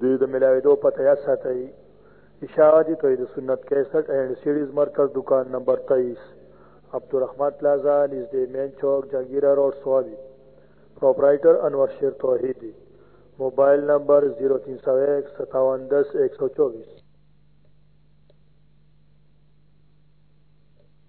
دوی د ملاویدو پته یا ساتئ اشاعه دي توحید سنت 61 اینڈ سیریز مرکز دکان نمبر 23 عبدالرحمت پلازا نږدې مین چوک جهانگیرا روډ سوابي پرپرایټر انور شیر توحیدی موبایل نمبر 03015710124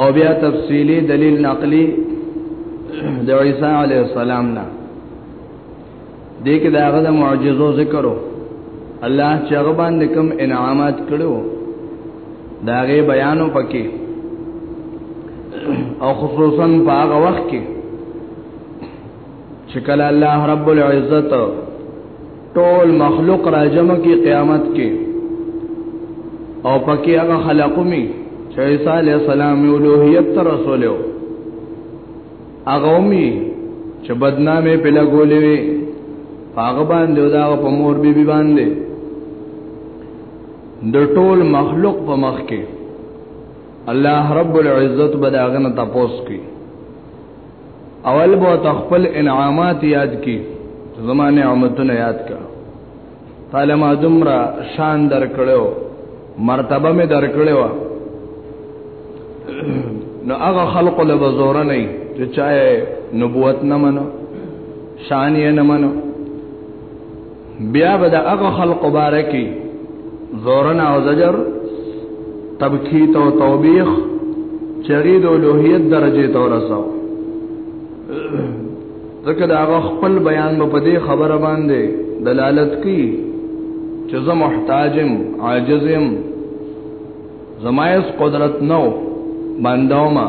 او بیا تفصیلی دلیل نقلی د عیسی علیه السلام نه دې کې دا غو د معجزو ذکرو الله چې هغه باندې کوم انعامات کړو دا غي بیانو پکې او خصوصا په هغه وخت کې چې کله الله رب العزت ټول مخلوق را جمع کی قیامت کې او پکې هغه خلقومي چې عیسی علی السلام اولوہیت تر رسولو هغه ومي چې بدنامه په لګولې وي هغه باندې دا په مور بي بي باندې د ټول مخلوق په مخ کې الله رب العزت بداغنه تاسو کوي اول بو تخپل انعامات یاد کی زما نعمتونه یاد کا تعالی ما دمرا شان در کړو مرتبه می در کړو نو هغه خلق له بزور نه چې چا نبوت نه منو شان یې نه منو بیا به د هغه خلق مبارکي زورنا او زجر تبکیت او توبیخ چغید او لوهیت درجه ته ورساو ځکه دا هغه خپل بیان په دې خبره باندې دلالت کوي چې زه محتاجم عاجزم زمایس قدرت نو باندوما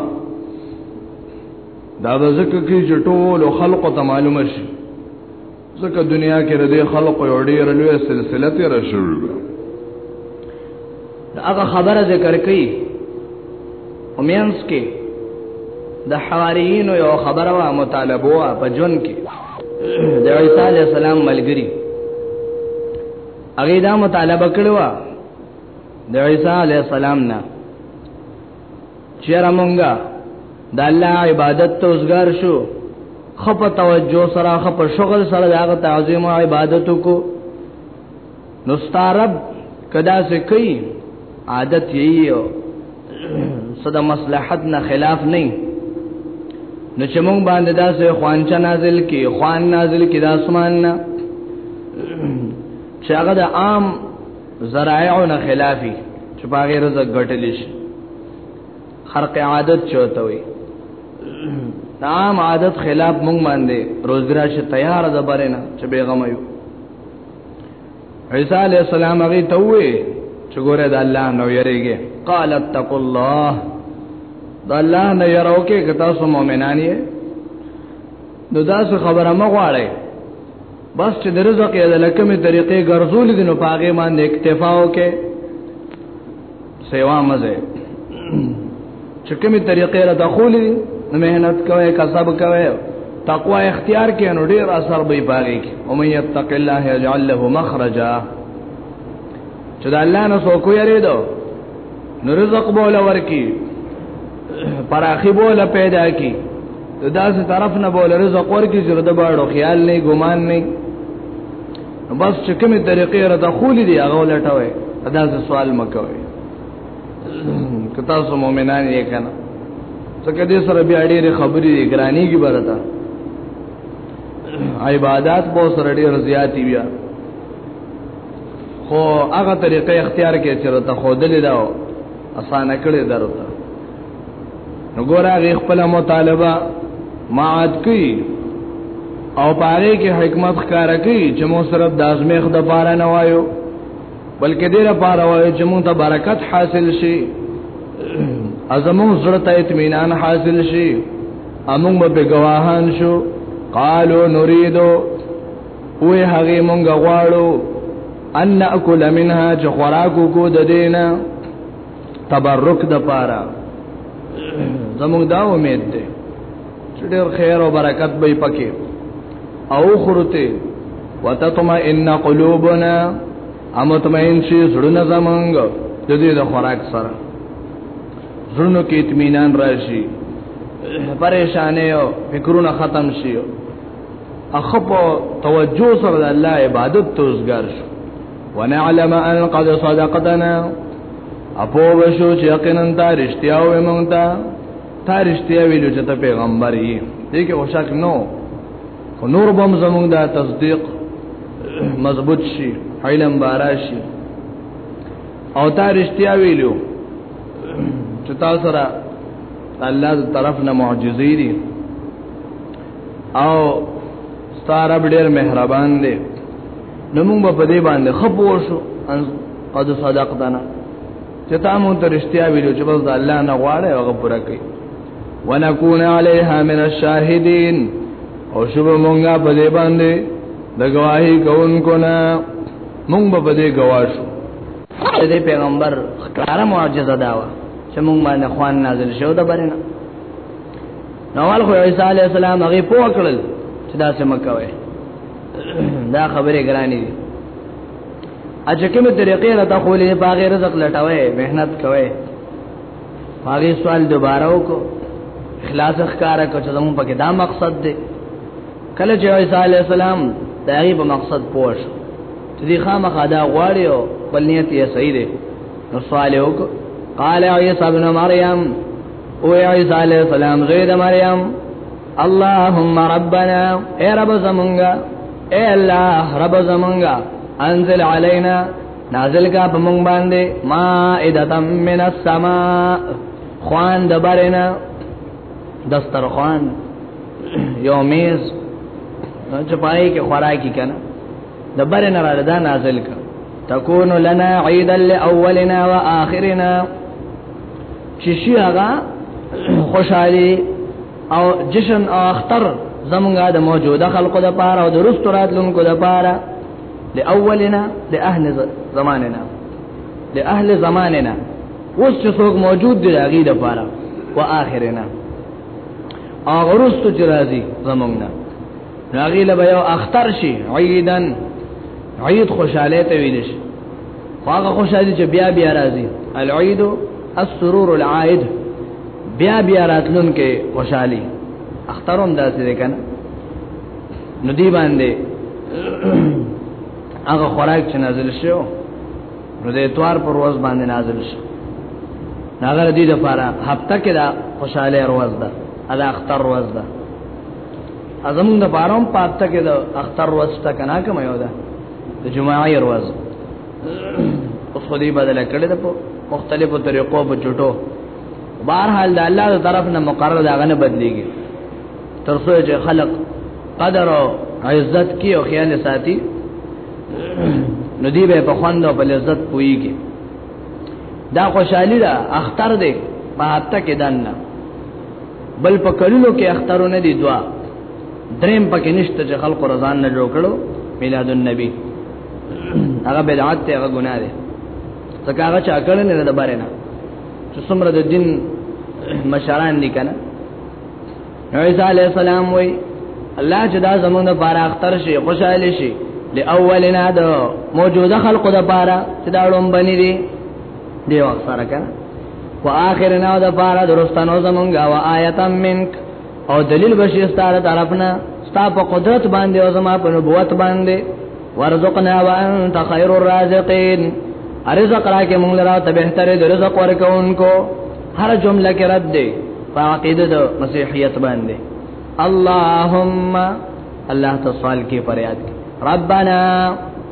دا ځکه کې چې ټول خلق ته معلومه شي ځکه دنیا کې ردی خلق یو ډیر لوی سلسله تیر شروع ده هغه خبره ذکر کړي امینس کې د حواریین یو خبره وا مطالبه وا په جون کې د عیسی علی السلام ملګری هغه دا مطالبه کړو د عیسی علی السلام نه چیرې مونږه د الله عبادت ته وزګار شو خپ توجه سره خپ شغل سره دغه تعظیم او عبادت کو نو ستارب کدا سه کوي عادت یې صدا مصلحت نه خلاف نه نو چې مونږ باندې دا سه خوانچا نازل کی خوان نازل کی د اسمان نه چې هغه د عام زرایعو نه خلافی چې په غیر رزق ګټل شي خرق عادت چوته وي عام عادت خلاف مونږ باندې روزرا شه تیار ده برنه چې بیغم یو عیسی علی السلام هغه ته وې چې ګوره د الله نو یریږي قال اتقوا الله د الله نه یراو کې کتا سو مؤمنان یې نو دا څه خبره مغواړي بس چې د رزق یې د لکمې طریقې ګرځولې دي نو پاغه باندې اکتفا وکې سیوا مزه چې کومې طریقې را دخولې دي نو مهنت کوي کسب کوي تقوا اختیار کړي نو ډیر اثر به پاږي او مې یتق الله یجعل له مخرجا چې د الله نه څوک یې دو نو رزق بوله ورکی پراخي بوله پیدا کی داسې طرف نه بوله رزق ورکی چې د باړو خیال نه ګمان نه بس چې کومه طریقې را دخول دي هغه لټوي دا سوال مکوي که تاسو مؤمنان یې کنه څنګه دې سره بیا ډېرې خبرې دي ګرانی کی برتا عبادت بو سره ډېر زیاتی بیا خو هغه طریقه اختیار کې چې ته خودلې دا اسانه کړې درته نو ګور هغه خپل مطالبه ماعات کوي او پاره کې حکمت ښکار کوي چې مو صرف د ازمیخ د پاره نه وایو بلکې دې لپاره وایو چې مونږ ته برکت حاصل شي ازمو زړه ته اطمینان حاصل شي امون به گواهان شو قالو نريدو وې هغه مونږ غواړو ان ناکل منها چې خوراکو کو د دینه تبرک د پاره زموږ دا امید ده چې ډېر خیر او برکت به پکې او خرته وتطمئن قلوبنا امطمئن شي زړونه زمونږ د دې د خوراک سره زړونو کې اطمینان راشي پریشانې او فکرونه ختم شي اخب توجه سره د الله عبادت توزګار شو ونعلم ان قد صدقتنا اپو وشو چې یقینا تا رښتیا و مونږ ته تا رښتیا ویلو چې ته پیغمبر یې دې کې اوشاک نو خو نور بم زمونږ دا تصدیق مضبوط شي علم باراشي او تا رښتیا ویلو چې تاسو را الله تعالی طرف نه معجزې دي او ستارب ډیر مهربان دی نو موږ په دې باندې خپو شو ان قد صدقتنا چې تا مون ته رښتیا ویلو چې بس د الله نه غواړي هغه پوره کوي ونكون عليها من الشاهدين او شوب مونږه په دې باندې د گواہی کوونکو نه مونږ په دې گواښو د پیغمبر ښکاره معجزه داوه چې مونږ باندې خوان نازل شو د برنه نو ول خو عیسی علی السلام هغه پوه کړل چې دا سم کوي دا خبره ګرانی دي اجه کومه طریقې را ته خولې په غیر رزق لټاوي مهنت کوي هغه سوال دوباره وکړو اخلاص ښکارا کو چې زموږ پکې دا مقصد دی کله چې عیسی علی السلام دا غي په مقصد پوښ چې دی خامخا دا غواړي او بل نیت یې صحیح دی نو سوال وکړو قال عیسی ابن مریم او عیسی علیہ السلام زوی د مریم اللهم ربنا اے رب زمونږه اے الله رب زمونږه انزل علينا نازل کا په مونږ باندې مائده من السماء خوان د بارنا دسترخوان یو میز چې پای کې خوراکي کنه د بارنا را ده نازل کا تكون لنا عيدا لأولنا وآخرنا چې شي هغه خوشحالي او جشن او اختر زمونږه د موجوده خلقو د پاره او د رستو راتلونکو د پاره لاولنا لاهل زماننا لاهل زماننا اوس چې څوک موجود دی هغه د پاره واخرنا هغه رستو چې راځي زمونږه راغی له یو اختر شي عیدن عید خوشاله ته ویل شي هغه خوشالي چې بیا بیا راځي العيد السرور العائد بیا بیا راتلون کې خوشالي اخترون داسې ده کنه نو دی باندې هغه خوراک چې نازل شو نو د اتوار پر ورځ باندې نازل شو ناغر دې د پاره هفته کې دا خوشاله ورځ ده ادا اختر ورځ ده ازمون د پاره هم پاتته کې د اختر ورځ ته کنه کوم یو ده د جمعې ورځ اوس خو دې بدل کړي ده په مختلفو طریقو په جوټو بهر حال د الله تر طرف نه مقرر دا غنه بدليږي تر څو چې خلق قدر او عزت کی او خیال ساتي ندی به په خوند او په لذت پويږي دا خوشحالي ده اختر ده په حتی کې دنه بل په کلونو کې اخترونه دي دوا دریم پکې نشته چې خلق رضان نه جوړ کړو میلاد النبی هغه بدعت ته هغه ګناه ده ځکه هغه چا کړل نه ده بارنه چې څومره د دین مشران دي کنه عیسی علی السلام وای الله چې دا زمونږ د بار اختر شي خوشاله شي لاولنا د موجوده خلقو د بار چې دا ړوم بنی دي دی وخت سره کنه واخرنا د بار درستانو زمونږه وایتم منک او دلیل بشي ستاره طرفنا ستا په قدرت باندې او زما په نبوت باندې ورزقنا وانت خير الرازقين رزق راکې مونږ لرا ته بهتره د رزق ورکونکو هر جمله کې رد دی په عقیده د مسیحیت باندې اللهم الله تصال کې پریاد ربنا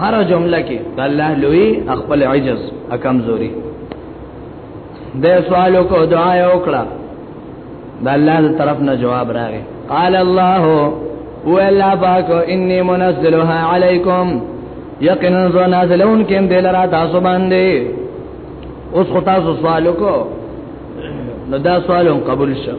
هر جمله کې د الله لوی خپل عجز اکم زوري د سوالو کو دعا یو کړه د الله تر طرف نه جواب راغی قال الله هو الله پاک انی منزلها علیکم یقینا ذو نازلون کیم دل را تاسو باندې اوس خو تاسو سوالو کو نو دا سوالو قبول شوه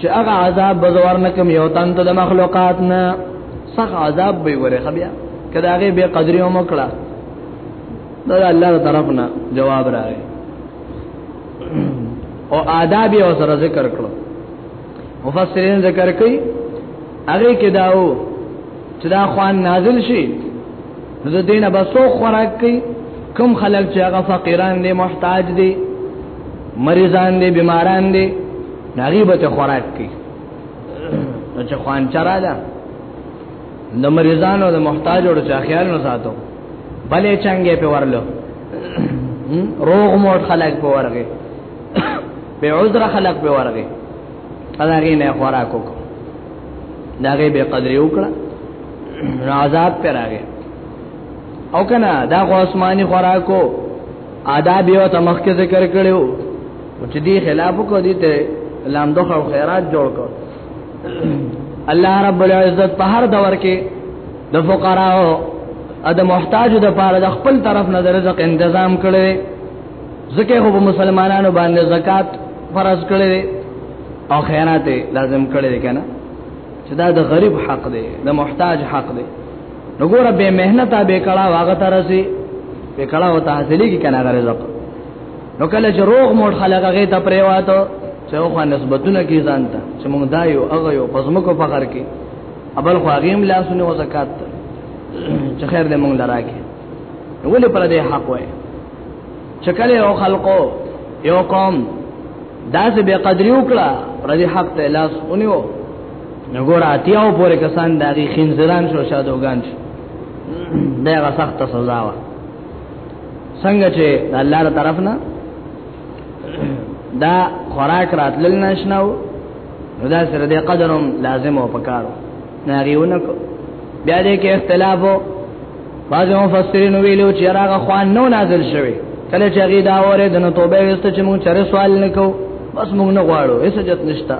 چې هغه عذاب بزور نه کوم یو تن ته د مخلوقات نه صح عذاب به وره خبیا کله هغه به قدرې هم کړه دا الله تعالی طرف نه جواب راغی او آداب یې سره ذکر کړو مفسرین ذکر کوي هغه کې داو چې دا خوان نازل شي نو د دینه بسو خوراک کوي کم خلک چې هغه فقیران دي محتاج دي مریضان دي بیماران دي ناغي به ته خوراک کوي نو چې خوان چراله د مریضانو د محتاجو د خیال نه ساتو بلې چنګې په ورلو روغ موټ خلک په ورغه به عذر خلق به ورغه هغه نه خوراک وک داغه به قدر وکړه عذاب پر راغه او کنه دا خو آسماني خوراکو آداب یو تمخ کې ذکر کړو او چې دی خلاف کو دي ته لام دوه او خیرات جوړ کو الله رب العزت په هر دور کې د فقراو ا د محتاج د پاره د خپل طرف نه د رزق تنظیم کړي ځکه هو مسلمانانو باندې زکات فرض کړي او خیرات لازم کړي کنه چې دا د غریب حق دی د محتاج حق دی وګوره به مهنت به کړه واغ ترسي به کړه او تحصیلی کی کنه رزق نو کله چې روغ موټ خلک هغه ته پریواتو چې خو نسبتونه کې ځان ته چې موږ دا یو هغه یو پزمکو په غر کې ابل خو هغه هم لاسونه او زکات چې خیر دې موږ لراکې ولې پر دې حق وای چې کله یو خلکو یو قوم دا چې به قدرې وکړه پر دې حق ته لاس اونیو نګور اتیاو پورې کسان داغي خنزران شو شادوغان شو دا غا سخت سزا وه څنګه چې د الله تر طرف نه دا خوراک راتلل نشناو نو دا سره د قدرم لازم او پکارو ناریونه کو بیا دې کې اختلافو بعضو مفسرین ویلو چې راغه خوان نو نازل شوی کله چې هغه دا وره د نو توبه وست چې مونږ چر سوال نکو بس مونږ نه غواړو هیڅ جت نشتا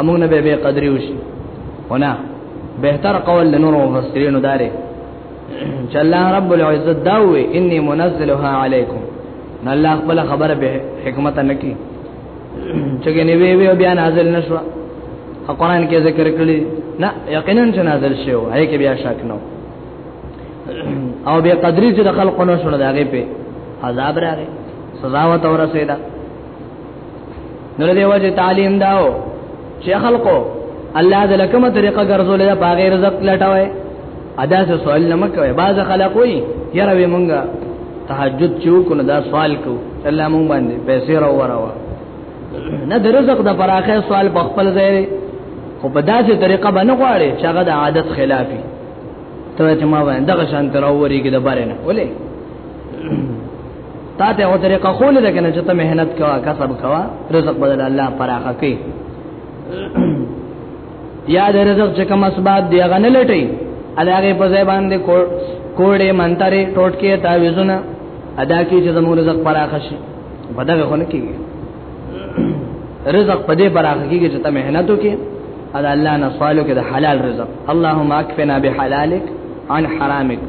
امون به به قدرې وشي ونه بهتر قول لنور مفسرین داره چې الله رب العزت دا وې اني منزلها علیکم نو الله خپل خبره به حکمت نه کی چې نه وی وی بیا نازل نشو قرآن کې ذکر کړی نه یقینا چې نازل شو هي کې بیا شک نه او بیا قدرې چې د خلقونو شنو داګه په عذاب راغی سزا و تور سیدا نو له وجه تعلیم داو چې خلکو الله د لکمه طریقه ګرځولې دا باغې رزق لټاوي ادا څه سوال نه مکوي باز خلک وي یره وي مونږه تهجد چوک نو دا سوال کو الله مونږ باندې پیسې راو وراوه نه د رزق د پراخه سوال په خپل ځای خو په داسې طریقه باندې غواړي چې هغه د عادت خلافي ته چې ما باندې دغه شان تر اوري کې د بارنه ولې تا ته او طریقه خو نه ده کنه چې ته مهنت کوا کسب کوا رزق بدل الله پراخه کوي یا د رزق چې کوم اسباب دی هغه نه لټي علاوه په ځای باندې کوړې منترې ټوټکې تعويذونه ادا کی چې زموږ رزق پراخه شي بدغه خو نه کیږي رزق په دې پراخه کیږي چې ته مهنت وکې ادا الله نه سوالو کې د حلال رزق اللهم اکفنا بحلالک عن حرامک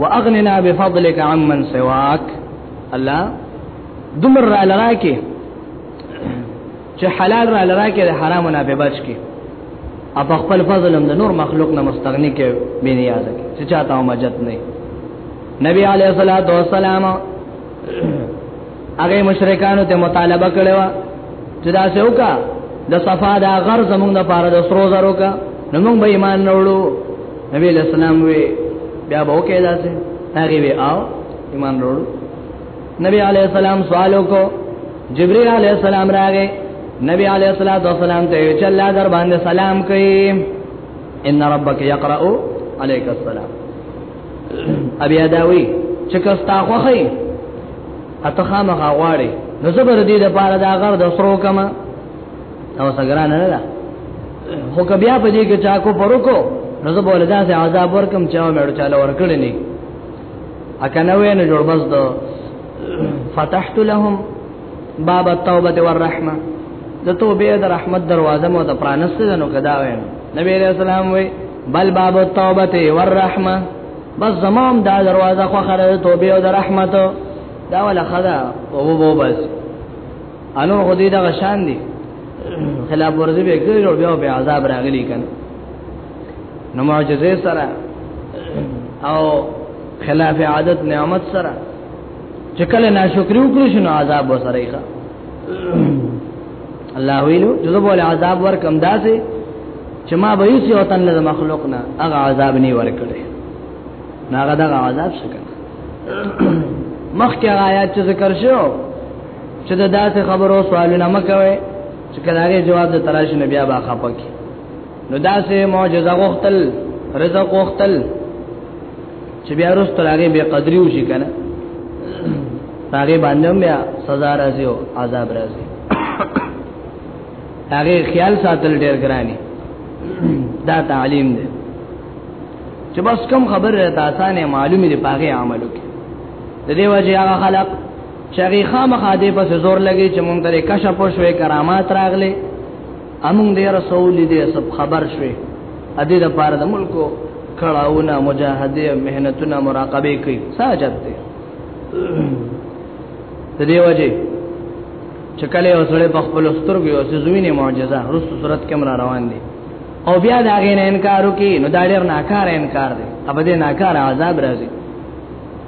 واغننا بفضلك عمن سواك الله دمر را لراکه چې حلال را لراکه د حرام نه به بچ کی اپ خپل فضل هم د نور مخلوق نه مستغنی کې به نیاز کی چې چاته او مجد نه نبی علیہ الصلوۃ والسلام هغه مشرکانو ته مطالبه کړو چې دا څه وکا د صفا دا غر زمونږ د پاره د سرو زرو کا نو موږ به ایمان وروړو نبی علیہ السلام وی بیا به وکړه داسې هغه وی آو ایمان وروړ نبی علیہ السلام سوال وکړو جبرئیل علیہ السلام راغی نبی علیہ الصلوۃ والسلام ته چې الله در باندې سلام کوي ان ربک یقرأ علیک السلام ابي اداوی چې کستا خوخی اته خامخا غواړي نو زبر دې د پاره دا غر د سرو کما او سګران نه ده خو بیا په دې کې چا کو پرکو نو زه بوله دا سه عذاب ورکم چا مې ورته چاله ورکړې نه اکنه وې نه جوړ بس دو فتحت لهم باب التوبه والرحمه د توبې د رحمت دروازه مو ته پرانسته نو کدا وې نبی رسول الله وې بل باب التوبه والرحمه بس زمام دا دروازه خو خره توبې او د رحمت دا ولا خدا او وو بس انو غدی دا غشان دي خلاف ورزي به کړی او بیا به عذاب راغلی کنه نو معجزه سره او خلاف عادت نعمت سره چې کله ناشکری وکړو شنو عذاب وسره ښه الله ویلو جزو بوله عذاب ور کم داسې چې ما به یوسی او تن له مخلوق نه هغه عذاب نه ور کړی ناغه دا عذاب شکه مخکې آیات چې ذکر شو چې دا داسې خبرو سوالونه مکوي چې کله جواب د تراش نه بیا با خپک نو داسې معجزه غختل رزق غختل چې بیا رست راغې به قدرې وشي کنه هغه باندې بیا سزا راځي او عذاب راځي هغه خیال ساتل ډیر ګرانی دا تعلیم دی چې بس کم خبر راته اسانه معلومه دی پاګه عملو کې د دې وجه هغه خلق چې هغه خامخا دې پس زور لګي چې مونږ ته کشف شوې کرامات راغلي امون دې رسول دې سب خبر شوې ا دې د پاره د ملکو کړهونه مجاهده مهنتونه مراقبه کوي ساجت دې د دې وجه چې کله یو سره په خپل سترګو یو څه زوینه معجزه رسو صورت کې مر روان دي او بیا دا غي نه انکار وکي نو دا ډېر ناکاره انکار دی ابدې ناکاره عذاب راځي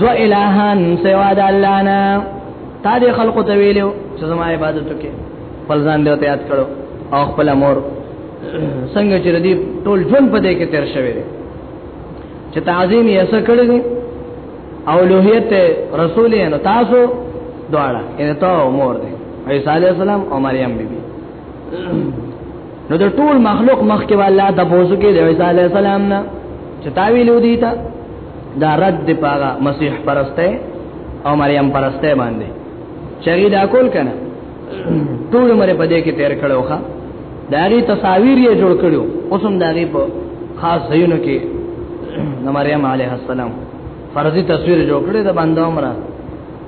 دو الہان سوا د الله نه تا دې خلقو ته ویلو چې زما عبادت وکړي خپل ځان دې ته یاد کړو او خپل امر څنګه چې دې ټول ژوند په دې کې تیر شوی دی چې تعظیم یې څه کړی دی او لوهیت رسول یې نو تاسو دواړه ان ته امر دی عیسی علی السلام او مریم بیبي بی. نو د ټول مخلوق مخ کې والله د بوزو کې د عیسی علی السلام نه چې تاویل ودی تا دا رد دی پاغه مسیح پرسته او مریم پرسته باندې چری دا کول کنه ټول مری په دې کې تیر کړو ښا داغي تصاویر یې جوړ کړو اوس هم داغي په خاص ځایونو کې د مریم علیه السلام فرضي تصویر جوړ کړی د باندې عمره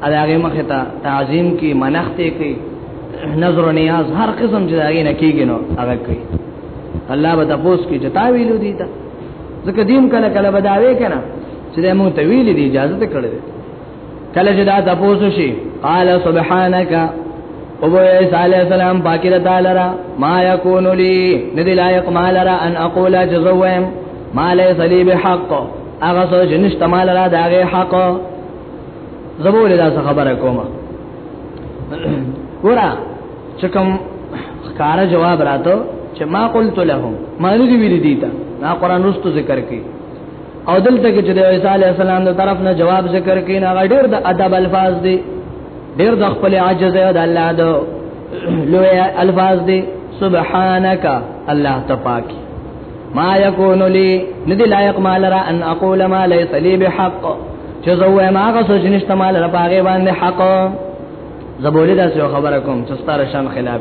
اداغه مخه ته تعظیم کی منخته کی نظر نیاز هر قسم چې داګه نه کیږي نو هغه کوي الله به تاسو کې جتا ویلو دي تا ځکه دیم کله کله بداوي کنه چې مو ته ویل دي اجازه ته کړل کله چې دا تاسو شي قال سبحانك او بو عیسی علی السلام پاکی د تعالی را ما یکون لی ندی لایق مال را ان اقول جزوم ما لیس لی بحق اغه سوچ نشته مال را داغه حق زموږ له لاس خبره کومه ورا چې کوم ښکار جواب راته چې ما قلت لهم ما نه دی ویل دي تا دا قران رستو ذکر کوي او دلته کې چې د عیسی علی السلام د طرف نه جواب ذکر کوي نه ډېر د ادب الفاظ دي ډېر د خپل عجز او د الله د لوی الفاظ دي سبحانك الله تپاکي ما یکون لی ندی لایق مال را ان اقول ما لیس لی بحق چې زه وایم هغه سوچ نشته مال را پاګې باندې حق زبولې دا څه خبره کوم چې ستاره شان خلاف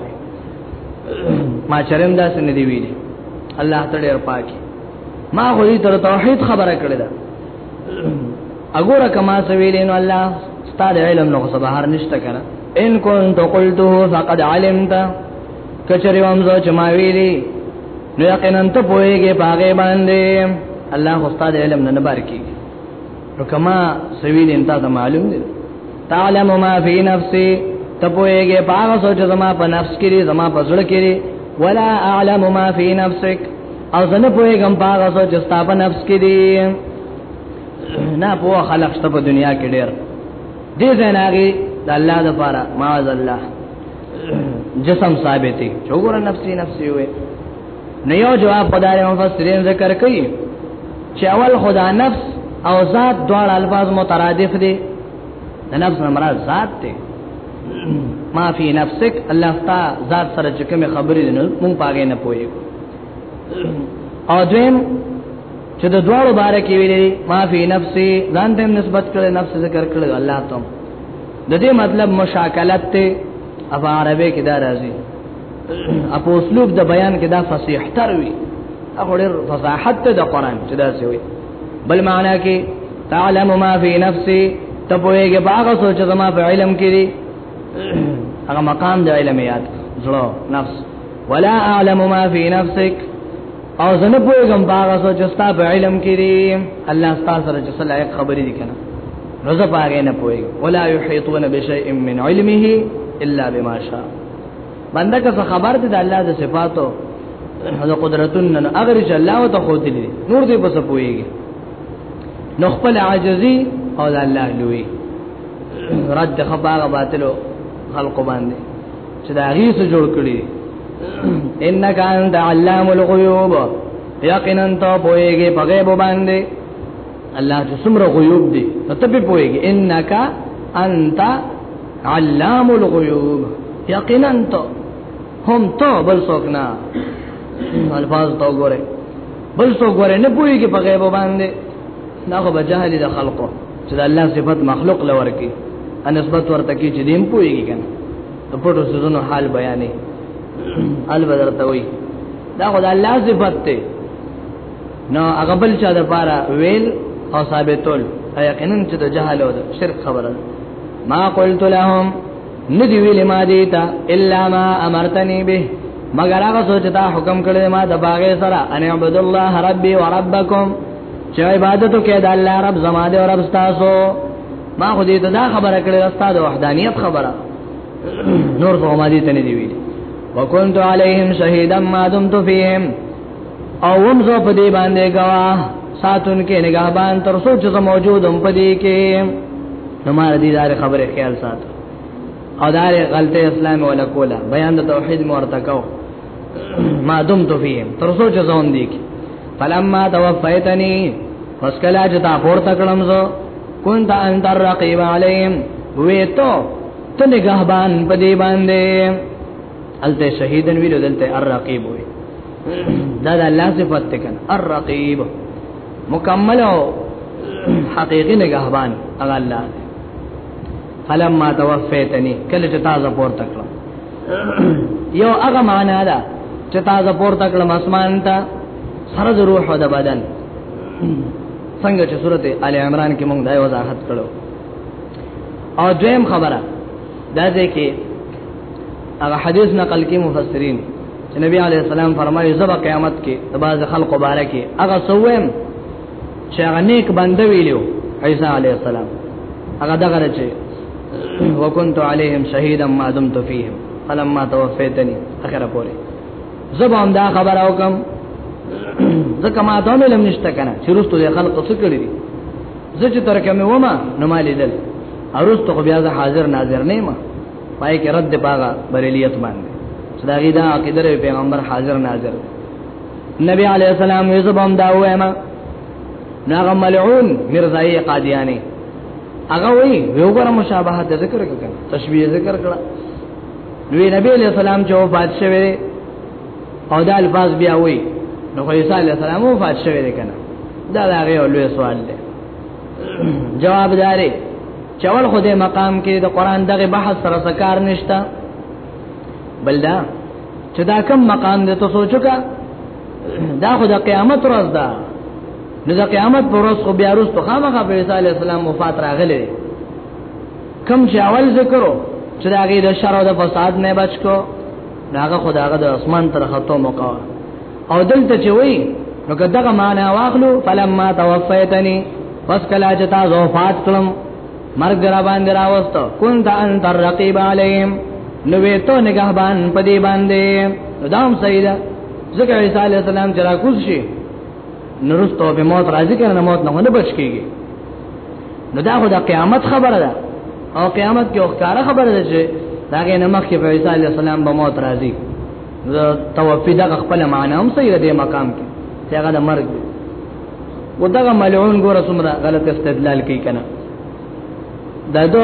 ما چرم دا څه ندی ویلي الله تعالی پاکي ما خو دې تر توحید خبره کړې ده اګوره کما سویلې نو الله ستاره علم نو خو بهر نشته کنه ان كنت قلته فقد علمت کچری ومزه چې ما ویلي نو یقینا ته پوهیږي پاګې باندې الله استاد علم نه بار کی نو کما سویل انت ته معلوم دي تعلم ما فی نفسی ته پوهیږي پاګه سوچ زما په نفس کې زما په زړه کې ولا اعلم ما فی نفسک او زنه پوهیږم پاګه سوچ ستا په نفس کې دي نه په خلق شته په دنیا کې ډېر دې زناغي د الله د پاره معاذ الله جسم ثابتې چوغور نفسي نفسي وي نه یو جواب خدای مفسرین ذکر کوي چې اول خدا نفس او ذات دواړه الفاظ مترادف دي د نفس نه مراد ذات دی ما فی نفسک الله تا ذات سره چې کوم خبرې نه مونږ پاګې نه پوي او دویم چې د دواړو باره کې ویلي ما فی نفسي ځان ته نسبت کړي نفس ذکر کړي الله ته د دې مطلب مشاکلت ته اف عربی کې دا راځي اپ اسلوب د بیان کې دا فصیح تر وي هغه ډېر فصاحت ته د قران چې دا څه وي بل معنا کې تعلم ما فی نفسی ته پوهیږي باغ سوچ زما په علم کې دي هغه مقام د علم یاد زړه نفس ولا اعلم ما فی نفسک او زه نه پوهېږم په هغه څه چې ستا په علم کې دي الله ستا سره چې څه لایق خبرې دي کنه نو زه په هغه نه پوهېږم ولا یحیطون بشیء من علمه الا بما شاء بنده که څه خبر دي د الله د صفاتو د قدرتونو نه اگر چې الله وته خو دي نور دې په څه پوهېږي نو خپل عاجزي او د الله لوی رد خبره باطلو خلق باندې چې دا غي څه جوړ کړی انک انت علام الغیوب یقینا ته پويږي په غیب باندې الله چې څومره غیوب دي ته په پويږي انک انت علام الغیوب یقینا ته هم ته بل څوک نه الفاظ ته وګوره بل څوک ورنه پويږي په غیب باندې دا خو بجهل د خلقو چې د الله صفات مخلوق لور کې ان نسبت ورته کې چې دیم پويږي کنه د پټو سيزونو حال بیانې ال بدرته وي دا خو د الله صفات ته نو هغه بل چا د پاره ویل او ثابتول یقینا چې د جهل او شرک خبره ما قلت لهم ندی ویل ما دیتا الا ما امرتنی به مگر هغه سوچ ته حکم کړی ما د باغې سره ان عبد الله ربي وربکم چې عبادت وکړي د الله رب زما دې او رب تاسو ما خو دې ته دا خبره کړې راستا د وحدانیت خبره نور خو ما دې ته نه دی ویلي وکنت علیهم شهیدا ما دمت فیهم او هم زه په دې باندې گواه ساتون کې نگہبان تر څو چې موجودم په دې کې نو ما دې دار خبره خیال ساتو او دار غلطه اسلام ولا کولا بیان د توحید مورتکاو ما دمت فيهم تر څو چې ځون دي کی فلما توفيتني پس کله چې تا پورته کړم زه كنت انت الرقيب عليهم وې ته ته نگهبان په دې باندې الته شهیدن ویلو دلته الرقیب وی دا د الله صفات ته کنه الرقیب مکمل او حقیقی نگهبان هغه الله فلما توفیتنی کله چې تازه پورته کړم یو هغه معنا ده چې تازه پورته کړم اسمان ته سره د روح او د بدن څنګه چې سورته ال عمران کې موږ دا وضاحت کړو او دویم خبره دا ده کې هغه حدیث نقل کې مفسرین چې نبی علی السلام فرمایي زبا قیامت کې د باز خلق مبارکي هغه سویم چې هغه نیک بنده ویلو عیسی علی السلام هغه دغه چې وکنت علیهم شهیدا ما دمت فیهم فلما توفیتنی اخره پوره زبام دا خبر او کم زکه ما ته ملم نشته کنه چې رستو د خلق څه کړی دي زه چې ترکه مې ومه نو ما لیدل ارستو خو بیا زه حاضر ناظر نه ما پای کې رد پاغه بریلیت باندې صداغی دا عقیده پیغمبر حاضر ناظر دی نبی علیہ السلام وی زبم دا وایم ناغه ملعون مرزای قادیانی هغه وی یو ګره مشابهه د ذکر کړه تشبیه ذکر کړه نبی نبی علیہ السلام چې وفات شوه او دا الفاظ بیا وی نو عیسی علیہ السلام وفات شوه دی کنه دا دا غي لوی سوال دی جواب داري چول خدای مقام کې د قران دغه بحث سره سکار نشتا بلدا چې دا کم مقام دې ته سوچو کا دا خو د قیامت ورځ ده نو د قیامت پر ورځ خو بیا وروسته خامخا په عیسی علی السلام وفات راغلی کم چې اول ذکرو چې دا غي د شر او د فساد نه بچ کو داغه خداغه د اسمان تر خطو موقع او دلته چې وای نو کداغه معنا واخلو فلما توفیتنی پس کلا چې تاسو وفات کړم مرګ را باندې راوستو كنت انت الرقيب عليهم نو وې ته نگهبان په دې باندې دام سیدا ځکه عیسی علی السلام چې راکوز شي نورستو به موت راځي کنه موت نه نه بچ کیږي نو دا خو د قیامت خبره ده او قیامت کې وکړه خبره ده چې دا کې نه مخکې په عیسی علی السلام به موت راځي توفی دا خپل معنی هم صحیح ده مقام کې څنګه د مرګ ودغه ملعون ګور سمرا غلط استدلال کوي کنه دا دو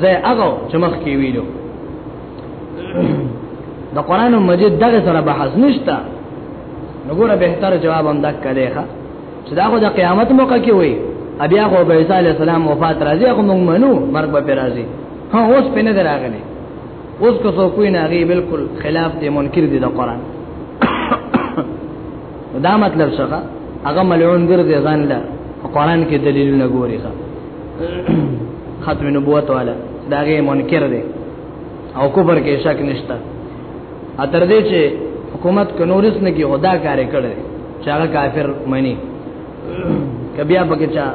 زه هغه چې مخ کې ویلو د قران مجید دغه سره بحث نشته نګوره به تر جواب هم دک کړي ښا چې دا خو د قیامت موقع کې وي ابي هغه عيسى عليه السلام وفات راځي هغه موږ منو مرګ به راځي ها اوس پنه دراغلي اوس که څوک وي نه غي بالکل خلاف دي منکر دي د قران دا مطلب څه هغه ملعون ګرځي ځان له قران کې دلیل نه ګوري ښا ختم نبوت والا دا غي منکر دي او کوبر کې شک نشته ا تر دې چې حکومت کنورس نه کې خدا کارې کړي چې هغه کافر مني کبیا پکې چا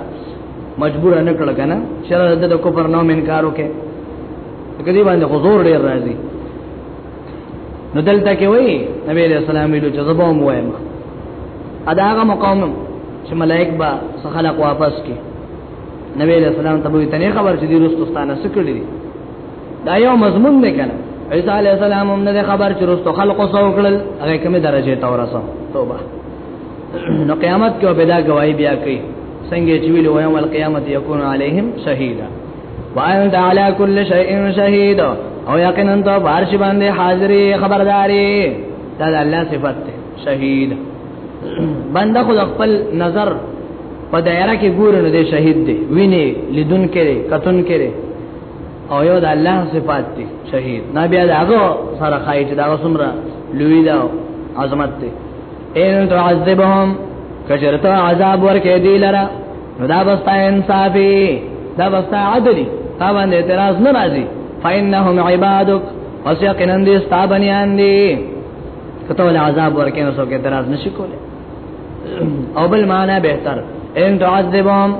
مجبور نه کړ کنه شر د کوپر نوم انکار وکړي کدی باندې حضور ډیر راځي نو دلته کې وای نبی علیہ السلام ویلو چې زبوم وایم ادا هغه مقام چې ملائک با خلق واپس کې نبی علیہ السلام ته وی تنه خبر چې دی رستوستانه سکړي دا یو مضمون نه کنه عیسی علیہ السلام هم نه خبر چې رستو خلق وسو کړل هغه کومه درجه ته ورسو توبه نو قیامت کې به دا گواہی بیا کوي څنګه چې ویلو وایم القیامت یکون علیهم شهیدا وانت علی کل شیء شهید او یقینا ته بارش باندې حاضری خبرداري دا د الله صفت ده شهید بنده خو خپل نظر په دایره کې ګور نه دی شهید دی ویني لیدون کړي کتون کړي او یو د الله صفات دي شهید نبی هغه سره خای چې دا سمره لوی دا عظمت دی ان تعذبهم کجرتا عذاب ورکې دی لره نو دا بستا انصافي دا بستا عدلی تا باندې اعتراض نه راځي فإنهم عبادك پس یقینا دې ستا بنیان دي کته ول عذاب ورکې نو څوک اعتراض نشي کوله او بل معنا بهتر ان تعذبهم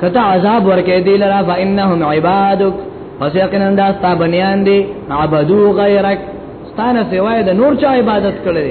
کته عذاب ورکې دي لرا فإنهم عبادك پس یقینا دا ستا بنیان دي عبدو غیرک ستانه سوای د نور چا عبادت کړي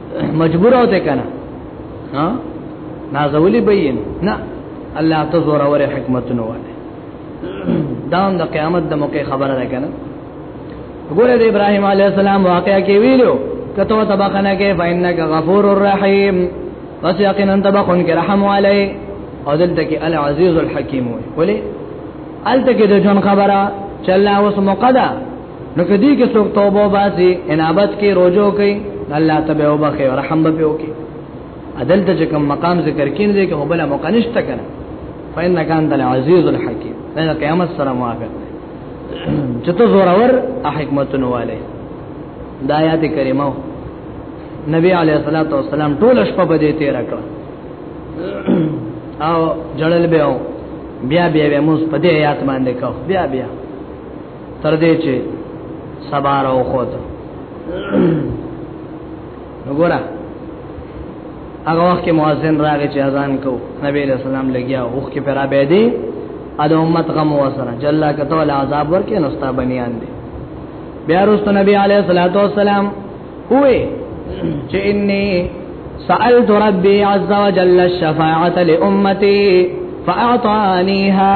مجبور او ته کنه ها نازولی بین نه الله ته زور اور حکمت نو وله دام د قیامت د موقع خبره ده کنه ګوره د ابراهیم علی السلام واقعا کې ویلو کته تبخنه کې فینک غفور الرحیم پس یقینا تبخون کې رحم علی او دلته کې العزیز الحکیم وله الته کې د جون خبره چې الله اوس مقدا نو کدی کې څوک توبه باسي انابت کې روزو کوي الله تبه او بخي رحم به وکي عدل ته کوم مقام ذکر کین دي کې هبل مقنشت کنه فإن كان العزيز الحكيم دا قیامت سره موافق چته زور اور حکمتونه والے د آیات کریمه نبی علیہ الصلوۃ والسلام ټول شپه په دې تیر کړ او جړل به بیا بیا موږ په دې آیات باندې کو بیا بیا تر دې چې سبا راوخوت وګوره هغه وخت کې مؤذن راغی چې اذان کو نبی رسول سلام لګیا اوخ کې پر ابې دی ا د امت غم وسره جلا کته ول عذاب ورکې نوستا بنیان دی بیا رسول نبی علیه الصلاۃ والسلام وې چې انی سألت ربي عز وجل الشفاعة لأمتي فأعطانيها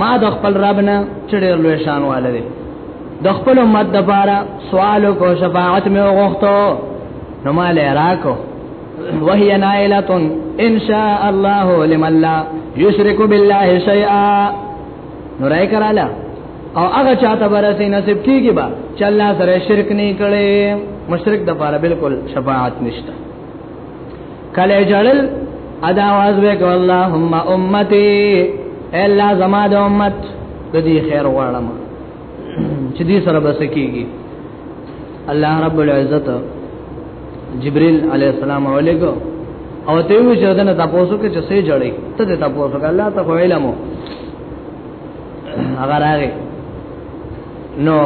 ما د خپل رب نه چې ډېر لوی شان واله دی د خپل امت د پاره سوال کو شفاعت مې وغوښتو نو ما له راکو وهي نائلۃ ان شاء الله لمن لا یشرک بالله شیئا نو راي کراله او هغه چاته ورسې نصیب کیږي با چې الله سره شرک نه کړي مشرک د پاره بالکل شفاعت نشته کله جړل ادا आवाज وک اللهم امتي الا زما د امت د دې خیر غواړم چې دې سره بس کیږي الله رب العزت جبريل عليه السلام علیکو او ته وی چې دنه تاسو کې چې سې جړې ته ته تاسو کې الله ته خو علم هغه راغی نو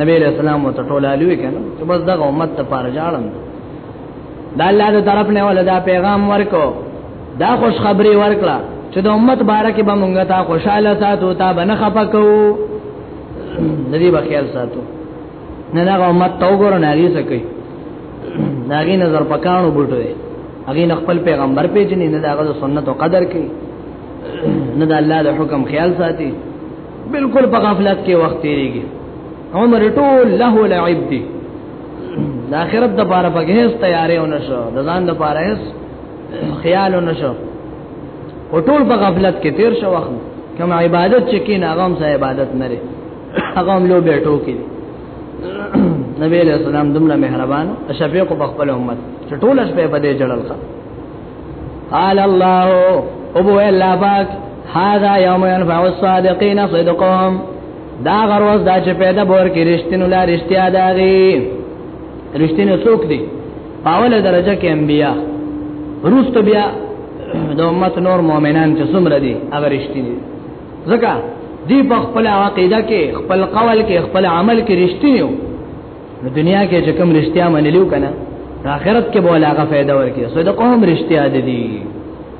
نبی رسول الله متټول علی وکنه چې بس دغه امت ته پار جاړم دا الله د طرف نه ول دا پیغام ورکو دا خوش خبری ورکړه چې د امت بارکه به مونږه تا خوشاله ساتو تا بنه خپکو ندی به خیال ساتو نه دا امت تو ګور نه لري سکی داغي نظر پکانو بوټو دی هغه نه خپل پیغمبر پیژنې نه داغه سنت او قدر کوي نه د الله د حکم خیال ساتي بالکل په غفلت کې وخت تیریږي عمر ټول له لعب دی د اخرت د پاره پکې هیڅ تیارې ونه شو د ځان د پاره هیڅ خیال ونه شو او ټول په غفلت کې تیر شو وخت کوم عبادت چې کین هغه هم سه عبادت نه لري هغه هم لو بیٹو کې نبی علیہ السلام دومره مهربان شفیق په خپل امت چې ټول شپه په دې جړل ښه قال الله ابو الله پاک هذا يوم ينفع الصادقين صدقهم دا غروز دا چې پیدا بور کې رښتینو لا رښتیا داغي رښتینو څوک دي پاوله درجه کې انبیا روست بیا د امت نور مؤمنان چې څومره دي هغه رښتینی ځکه دی په خپل عقیده کې خپل قول کې خپل عمل کې رښتینی وو نو دنیا کې چې کوم رښتیا منلیو کنه آخرت کې بوله هغه فائدہ ورکړي صدقهم رښتیا دي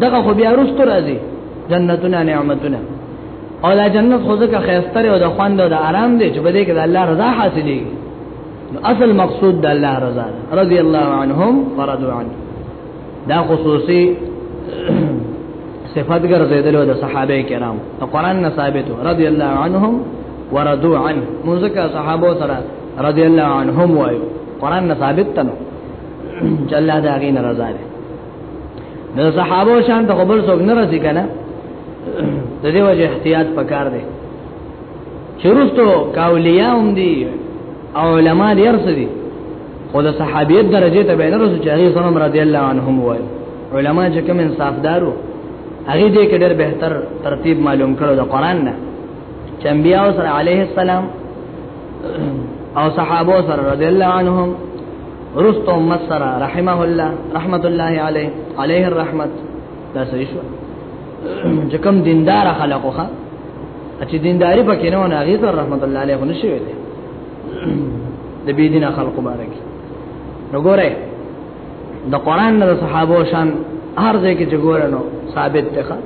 دغه خو بیا رستو راځي جنتونه نعمتونه او دا جنت خو ځکه خیستره او د خوند او د آرام دی چې بده کې د الله رضا حاصلې نو اصل مقصود د الله رضا رضی الله عنهم ورضوا عنه دا خصوصي صفات ګرځیدل د صحابه کرام د قران نه ثابتو رضی الله عنهم ورضوا عنه موږ صحابه سره رضی الله عنهم وایو قران نه ثابت تنو چې الله دا غي ناراضه دي نو صحابه شان ته خبر څوک نه راځي کنه د دې وجه احتیاط پکار دی چرستو کاولیا هم دي او علما دې ارس دي خو د صحابیت درجه ته به نه رسو چې هغه سلام رضی الله عنهم وای علما چې کوم انصافدارو هغه دې کې ډېر بهتر ترتیب معلوم کړو د قران نه چې انبیاء سره علیه السلام او صحابه سره رضی الله عنهم رست امت سره رحمه الله رحمت الله علیه علیه الرحمت دا صحیح شو چې کوم دیندار خلقو ښه چې دینداری پکې نه ونه هغه سره رحمت الله علیه نشي ویل د بی دینه خلقو مبارک نو ګوره د قران نه صحابه شان هر ځای کې چې ګوره نو ثابت ده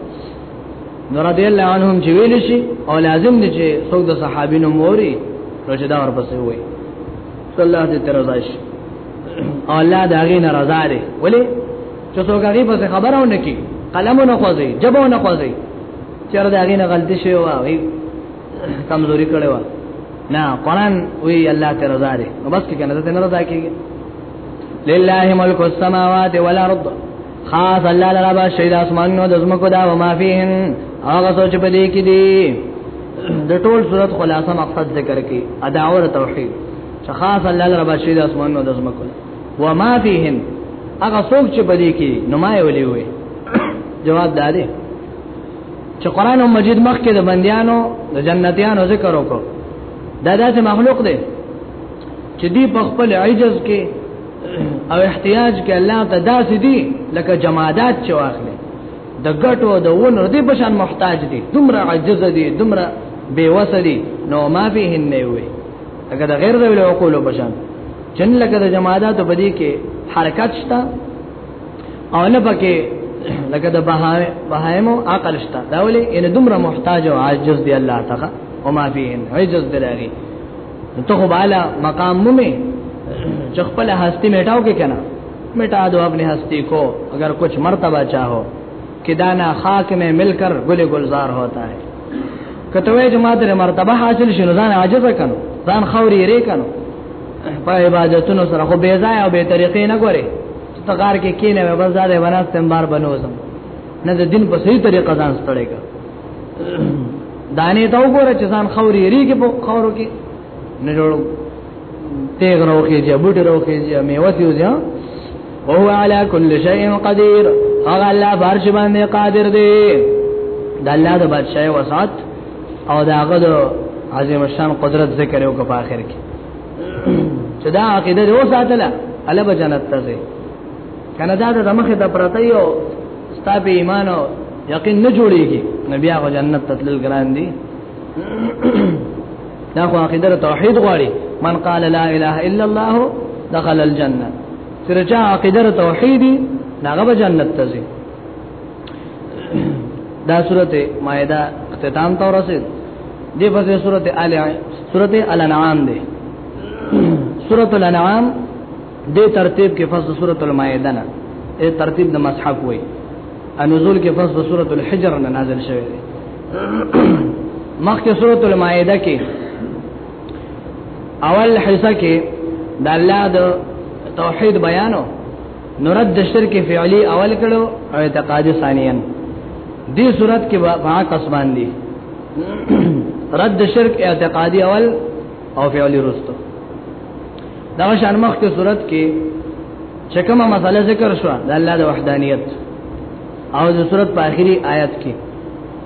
نو رضی الله عنهم چې ویل شي او لازم دي چې څوک د صحابینو موري نو چې دا ورپسې وایي صلی الله دې ترزاش الله دا غي نه رضا دي ولې چې څوک هغه په خبره ونه کی قلم نه خوځي جبو نه خوځي چر دا غي نه غلطي شوی وای کمزوري کړي وای نه قران وی الله ته رضا دي بس کې کنه ته نه رضا کیږي لله ملک السماوات والارض خاص الله لرا با شید اسمانونو د زمکو دا و ما فیهن هغه سوچ په دې کې دي د ټول صورت خلاصه مقصد ذکر کې اداور توحید چې خاص الله لرا با شید اسمانونو د زمکو و ما فیهن هغه سوچ چې په دې کې نو ما ولي وي جواب دادې چې قران مجید مخ کې د بندیانو د جنتیانو ذکر وکړو دا داسې مخلوق دی چې دی په خپل عجز کې او احتیاج کې الله ته داسې دي لکه جمادات چې واخلي د ګټو د ونو دې په شان محتاج دي دومره عجز دي دومره بیوسه دي نو ما فيه نه وي هغه د غیر ذوی العقول په شان چن لکه د جمادات په دې کې حرکت شته او نه پکې لکه د بهای بهایمو عقل شته دا ولې ان دومره محتاج او عاجز دی الله تعالی او ما فيه عجز دراغي ته خو بالا مقام مې چې خپل هستی میټاو کې کنه میټا دو خپل هستی کو اگر کچھ مرتبه چاهو کہ دانا خاک میں مل کر گل گلزار ہوتا ہے کتوې چې ما ته مرتبه حاصل شنو ځان عاجز کنو ځان خوري ری کنو په عبادتونو سره خو بے ځای او بے طریقې نه ګوري ته غار کې کینې به بس زده وناستم بار بنوزم نه د دین په صحیح طریقه ځان ستړی کا دانه ته وګوره چې ځان خوري ریږي په خورو کې نه جوړو تیغ روخي چې بوټ روخي چې میوه تیوځي وهو على كل شيء قدير هغه الله بارش باندې قادر دی د الله د بادشاہي وسات او د هغه د عظیم شان قدرت ذکر یو په اخر کې چې دا عقیده یو ساتله الله به جنت ته کنه دا د مخه د پرته یو ستا په ایمان او یقین نه جوړیږي نبی هغه جنت تتل ګران دي دا خو عقیده توحید غواړي من قال لا اله الا الله دخل الجنه سرچا عقیده توحیدی ناغه به جنت ته ځي دا سورته مائده اختتام ته ورسید دی په سورته ال سورته الانعام دی سورته الانعام دې ترتیب کې فصل سورۃ المائده نه دې ترتیب د مصحف وای نزول کې فصل سورۃ الحجر نه نازل شوی دی مخکې سورۃ المائده کې اول حصہ کې د الله د توحید بیانو نورد د شرک فعلی اول کړو او اعتقاد ثانیا دې صورت کې با قسمان دي رد شرک اعتقادي اول او فعلی رستو دا شان مخ کې صورت کې چې کومه مسله ذکر شو د الله د وحدانیت او د صورت په اخري آیت کې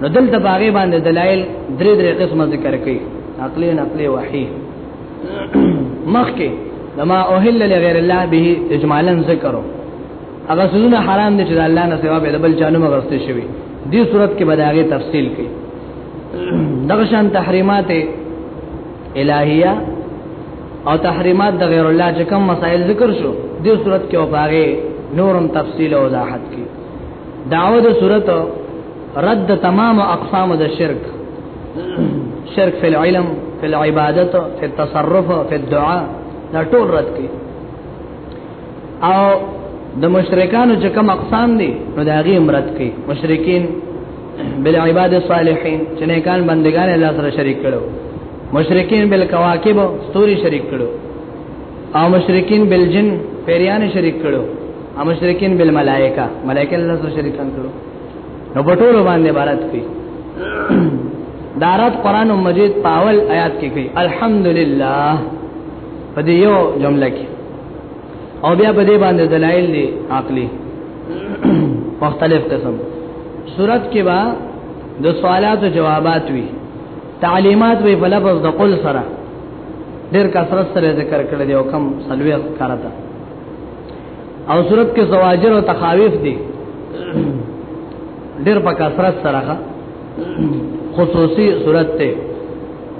نو دلته باغې باندې دلایل درې درې قسمه ذکر کړي عقلي نه عقلي وحي مخ کې لما اوهل لغیر الله به اجمالا ذکرو هغه سونه حرام دي چې الله نه سوا به بل چانو مغرسته شوی دې صورت کې بداغه تفصیل کړي دغه شان تحریمات الہیه او تحریمات د غیر الله چې کوم مسائل ذکر شو د صورت کې او باغې نورم تفصیل او وضاحت کی داوود د صورت رد تمام اقسام د شرک شرک فی العلم فی العبادت فی التصرف فی الدعاء دا ټول رد کی او د مشرکانو چې کوم اقسام دي نو دا غي امرت کوي مشرکین بل عباد الصالحین چې نه کان بندگان الله سره شریک کړو مشرکین بل کواکب ستوري شریک کړو او مشرکین بل جن پیریان شریک کړو او مشرکین بل ملائکه ملائکه الله سره شریک کړو نو بټولو باندې عبارت کوي دارات قران مجید پاول آیات کې کوي الحمدلله په دې یو جمله کې او بیا په دې باندې دلایل دي عقلي مختلف قسم صورت کې با د سوالات او جوابات وی تعلیمات وی په لفظ د قل سره ډېر کثرت سره ذکر کړل دی او کم سلوي کارته او صورت کې زواجر او تخاویف دي ډېر په کثرت سره خصوصي صورت ته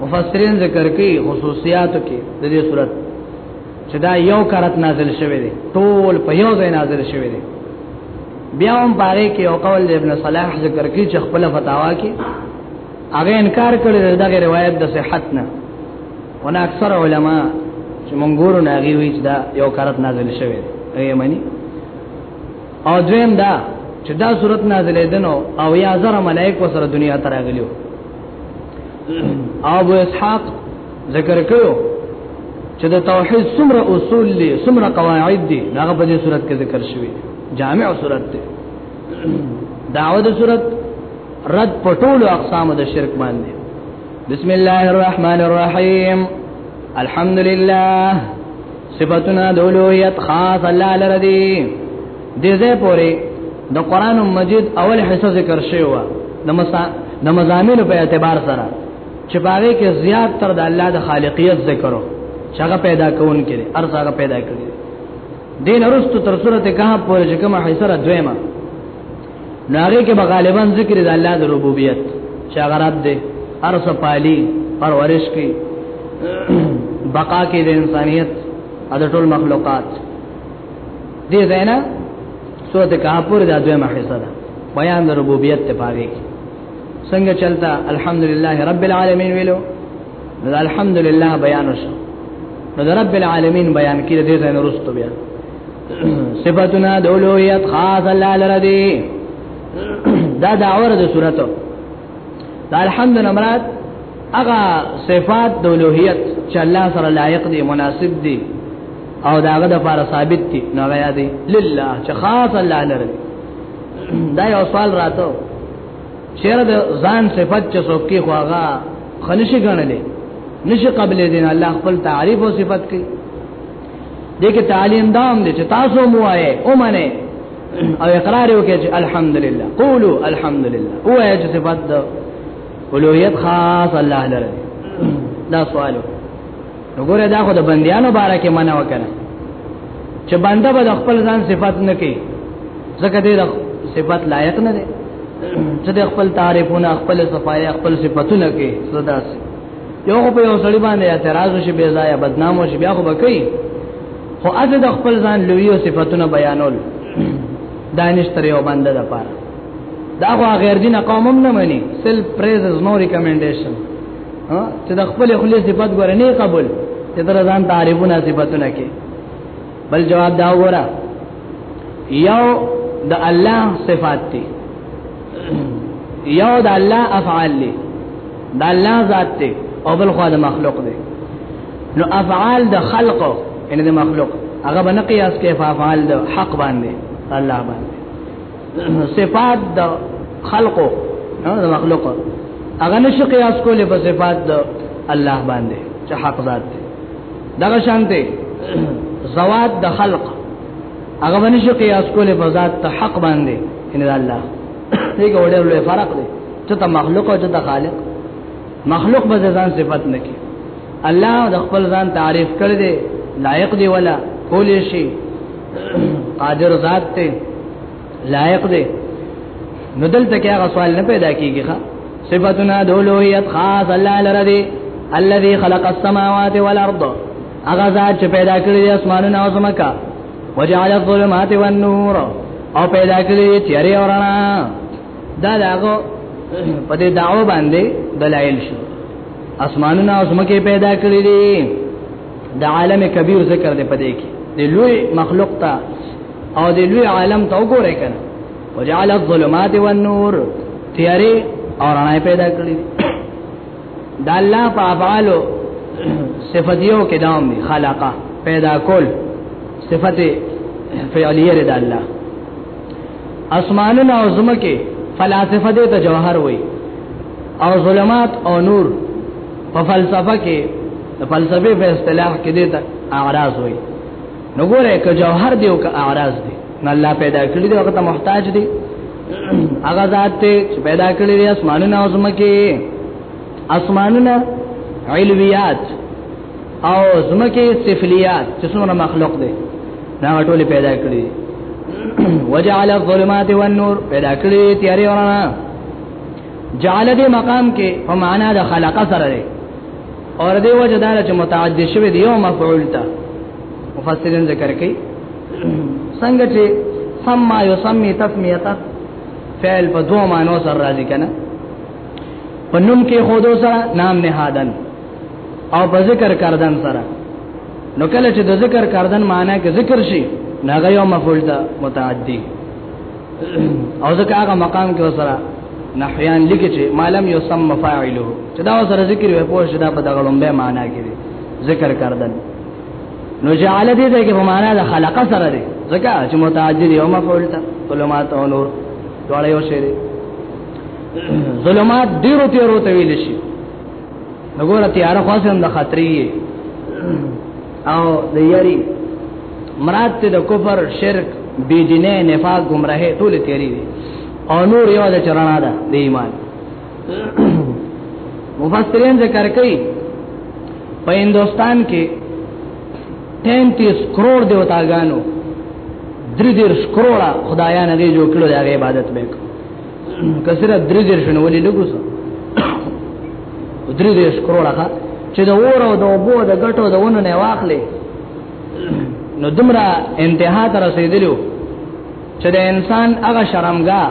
مفسرین ذکر کوي خصوصیات کې د دې صورت چې دا یو کرت نازل شوی دی ټول په یو ځای نازل شوی دی بیا هم پاره کې یو قول د ابن صلاح ذکر کی چې خپل فتاوا کې هغه انکار کړی دغه روایت د صحت نه ونه اکثر علما چې مونږ ګورو نه غي وی چې دا یو کرت نازل شوی دی ای معنی او دویم دا چې دا صورت نازلې دنو او یا زره ملائکه سره دنیا تراغلیو ابو اسحاق ذکر کړو چې د توحید څومره اصول دي څومره قواعد دي هغه په دې صورت کې ذکر شوی جامع صورت ده دعوه د صورت رد پټول اقسام د شرک باندې بسم الله الرحمن الرحیم الحمد لله صفاتنا دولویت خاص الله لردی دې زه پوری د قران مجید اول حصہ ذکر شوی و د مزامینو په اعتبار سره چې باغې کې زیات تر د الله د خالقیت ذکرو چې هغه پیدا کون کړي ارز هغه پیدا کړي دین ارستو تر سورته کهف پورې چې کومه حصہ را دویمه نو هغه کې به غالبا ذکر د الله د ربوبیت چې هغه رب دی هر څه پالي پرورش کوي بقا کې د انسانيت د ټول مخلوقات دې زینا سورته کاپور د دویمه حصہ ده بیان د ربوبیت ته پاره کې څنګه چلتا الحمدلله رب العالمین ویلو نو الحمدلله بیان وشو نو رب العالمین بیان کې دې زینا رستو بیا صفاتنا د اولویت خاص الله لره دی دا دا اور د صورتو دا الحمد مراد هغه صفات د اولویت چې الله سره لایق دي مناسب دي او داغه د لپاره ثابت دي نو غیا دي لله چې خاص الله لره دا یو سوال راتو شعر د ځان صفات چې څوک کې خواغه خنشي غنلې نشي قبل دین الله خپل تعریف او صفات کوي دغه تعلیم دام دي چې تاسو مو وایې او منه او اقرار وکړي چې الحمدلله قولوا الحمدلله او یې چې صفات د اولویت خاص الله لره دا سوالو وګوره دا خو د بندیانو باره کې منه وکړه چې بنده به خپل ځان صفات نه کوي ځکه دې صفات لایق نه دي چې خپل تعریفونه خپل صفایه خپل صفاتونه کوي صدا سي یو خو په یو سړی باندې اعتراض شي بے ځای بدنام شي بیا خو بکې خو اته د خپل ځان لوی او صفاتونه بیانول دانش تر یو باندې د پاره دا خو غیر دین قوم هم نه مني سیلف پریز از نو ریکمنډیشن چې د خپل خلی صفات ګره نه قبول چې تر ځان تعریفونه صفاتونه کې بل جواب دا وره یو د الله صفات دي یو د الله افعال دي دا الله ذات دی او بل خو د مخلوق دی نو افعال د خلق ان د مخلوق هغه باندې قیاس کې افعال د حق باندې الله باندې صفات د خلق نو د مخلوق هغه نشو قیاس کولې په صفات د الله باندې چې حق ذات دی دغه شان دی زوات د خلق هغه باندې شو قیاس کولې په ذات ته حق باندې ان الله دې ګوډه لوی فرق دی چې ته مخلوق او چې ته خالق مخلوق به ځان صفت نه کی الله د خپل ځان تعریف کړ دې لایق دی ولا کول شي قادر ذات ته لایق دی نو دلته کې هغه سوال نه پیدا کیږي ښا صفاتنا دولویت خاص الله لره دی الذي خلق السماوات والارض هغه ذات چې پیدا کړی اسمانونه او زمکا وجعل الظلمات والنور او پیدا کړی تیارې او رڼا دا داغو په دې داو باندې دلایل شو اسمانونه او زمکه پیدا کړی دي د عالم کبیر ذکر دی پدې کې د لوی مخلوق ته او د لوی عالم ته وګورئ کنه وجعل الظلمات والنور تیارې او رڼا پیدا کړی دا الله په افعالو صفاتیو کې داوم دي خلقه پیدا کول صفت فعلیه ده الله اسمانونه او زمکه فلاسفه دې ته جوهر وای او ظلمات او نور په فلسفه کې د فلسفه په اصطلاح کې دې ته اعراض وای نو ګوره که جوهر دی او که اعراض دی نو الله پیدا کړی دی هغه ته محتاج دی هغه ذات ته چې پیدا کړی دی اسمانونه او زمکه اسمانونه علویات او زمکه سفلیات چې څومره مخلوق دی دا ټول پیدا کړی وجعل الظلمات والنور پیدا کړی تیارې ورانه جعل دې مقام کې په معنا د خلق سره دی اور دی وجه دا چې متعدی شوی دی یو مفعول ته مفسرین ذکر کوي څنګه چې سما یسمی تسمیتا فعل په دوه معنی سره راځي کنه په نوم کې خودو سره نام نهادن او په ذکر کردن سره نو کله چې د ذکر کردن معنی کې ذکر شي ناغه یو مفعول ته متعدی او ځکه هغه مقام کې وسره نحیان لیکي چې مالم یسم فاعله چې دا وسره ذکر وي په شدا په دغه لومبه معنا کې ذکر کردل نو جعل دې دې کې په معنا د خلق سره دې ځکه چې متعدد یو مفعول ته ظلمات او نور ډول یو شی دی ظلمات ډیرو تیرو ته ویل شي نګور تیار خاصه هم د خطرې او د یری مراد ته د کفر شرک بی دینه نفاق گمراهی ټول تیری دي او نور یو د چرنا ده د ایمان مفسرین ذکر کوي په هندستان کې 33 کروڑ دیوتاګانو درې دیر کروڑه خدایانو جوړ کړو د عبادت به کسره درې دې شنو ولې لګوس درې دې سکرولا ښا چې د اور او د اوبو د ګټو د ونه نه واخلې نو دمرا انتها ته رسیدلو چې د انسان هغه شرمګا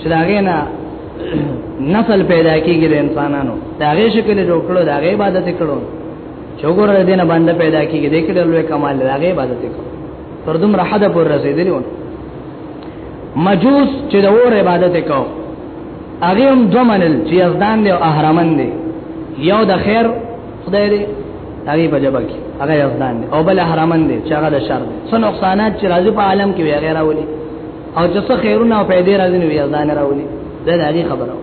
چې داګه نه نسل پیدا کیږي د انسانانو داګه شکل جوړ کړو داګه عبادت کړو چوغور دې نه باندې پیدا کیږي دې کړه لوی کمال داګه عبادت کړو تر دومره حد پر رسیدلو مجوس چې د اور عبادت کو هغه هم دوه منل چې یزدان دی او اهرمن دی یو د خیر خدای دی هغه په جبه کې هغه یزدان دی او بل اهرمن دی چې هغه د شر دی څو نقصانات چې راځي په عالم کې ویغه راولي او چې څه خیرونه او پیدا راځي نو یزدان راولي دا د هغه خبره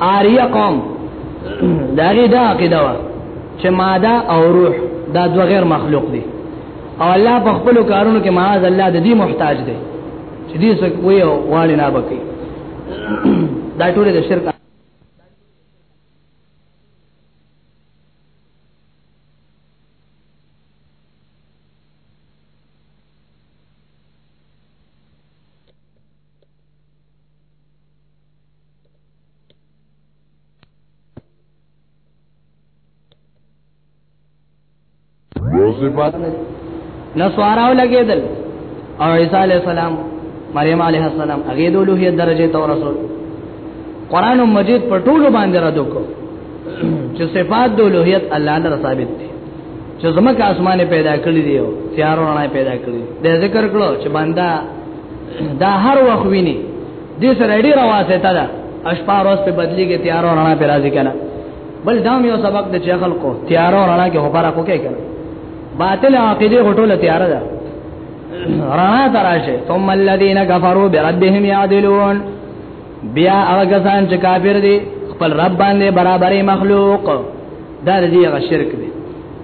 آریه قوم دا غي دا عقیده وا چې ماده او روح دا دوه غیر مخلوق دي او الله په خپل کارونو کې معاذ الله د دې محتاج دی چې دې څه کوی او غواړي نه بکی دا ټول د شرک صفات نه نسواراو لګیدل او عیسی علی السلام مریم علیه السلام هغه د لوهیت درجه ته ورسول قران مجید په ټولو باندې را دوکو چې صفات د لوهیت الله لپاره ثابت دي چې زمکه اسمانه پیدا کړی دی او سیارونه پیدا کړی دی ذکر کړو چې بندا دا هر وخت ویني دې سره ډیره واسطه ده اشپاروس په بدلی کې تیارونه پیدا ځي کنه بل دا یو سبق د چې خلکو تیار او رڼا کې خبره کوي کنه باطل عقیده غټوله تیار ده رڼا تراشه ثم الذين كفروا بربهم يعدلون بیا هغه کسان چې کافر دي خپل رب باندې برابرې مخلوق دا دې هغه شرک دی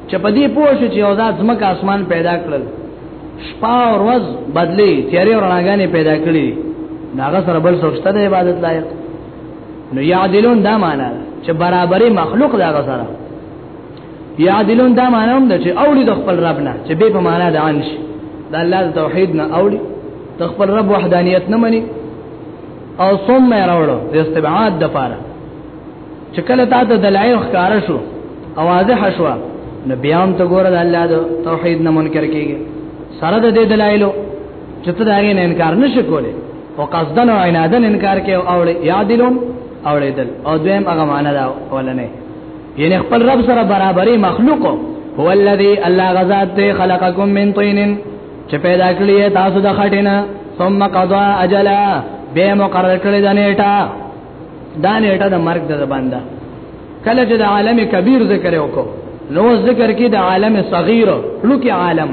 چې په دې پوه شو چې اوزاد زمکه اسمان پیدا کړل شپه او ورځ بدلی تیارې او رڼاګانې پیدا کړې ناغه سره بل څه شته د عبادت لایق نو یعدلون دا معنا چې برابرې مخلوق دا غسره یعدلون دا معنا هم ده چې اولی د خپل رب نه چې به په معنا د انش د الله د توحید نه اولی د خپل رب وحدانیت نه مني او ثم راوړو د استبعاد د پاره چې کله تا ته دلایل ښکار شو او واضح شو نو بیا هم ته ګوره د الله د توحید نه منکر کیږي سره د دې دلایلو چې ته دا نه انکار نشې کولای او قصدن او عنادن انکار کوي او یادلون او لیدل او دویم هغه معنا دا ولنه یعنی خپل رب سره برابرې مخلوق هو الذی الله غزاد ته خلقکم من طین چې پیدا کړی تاسو د خټینا ثم قضا اجلا به مقرر کړی د نیټه دا نیټه د مرګ د بنده کله چې د عالم کبیر ذکر وکړو نو ذکر کې د عالم صغیر لوکي عالم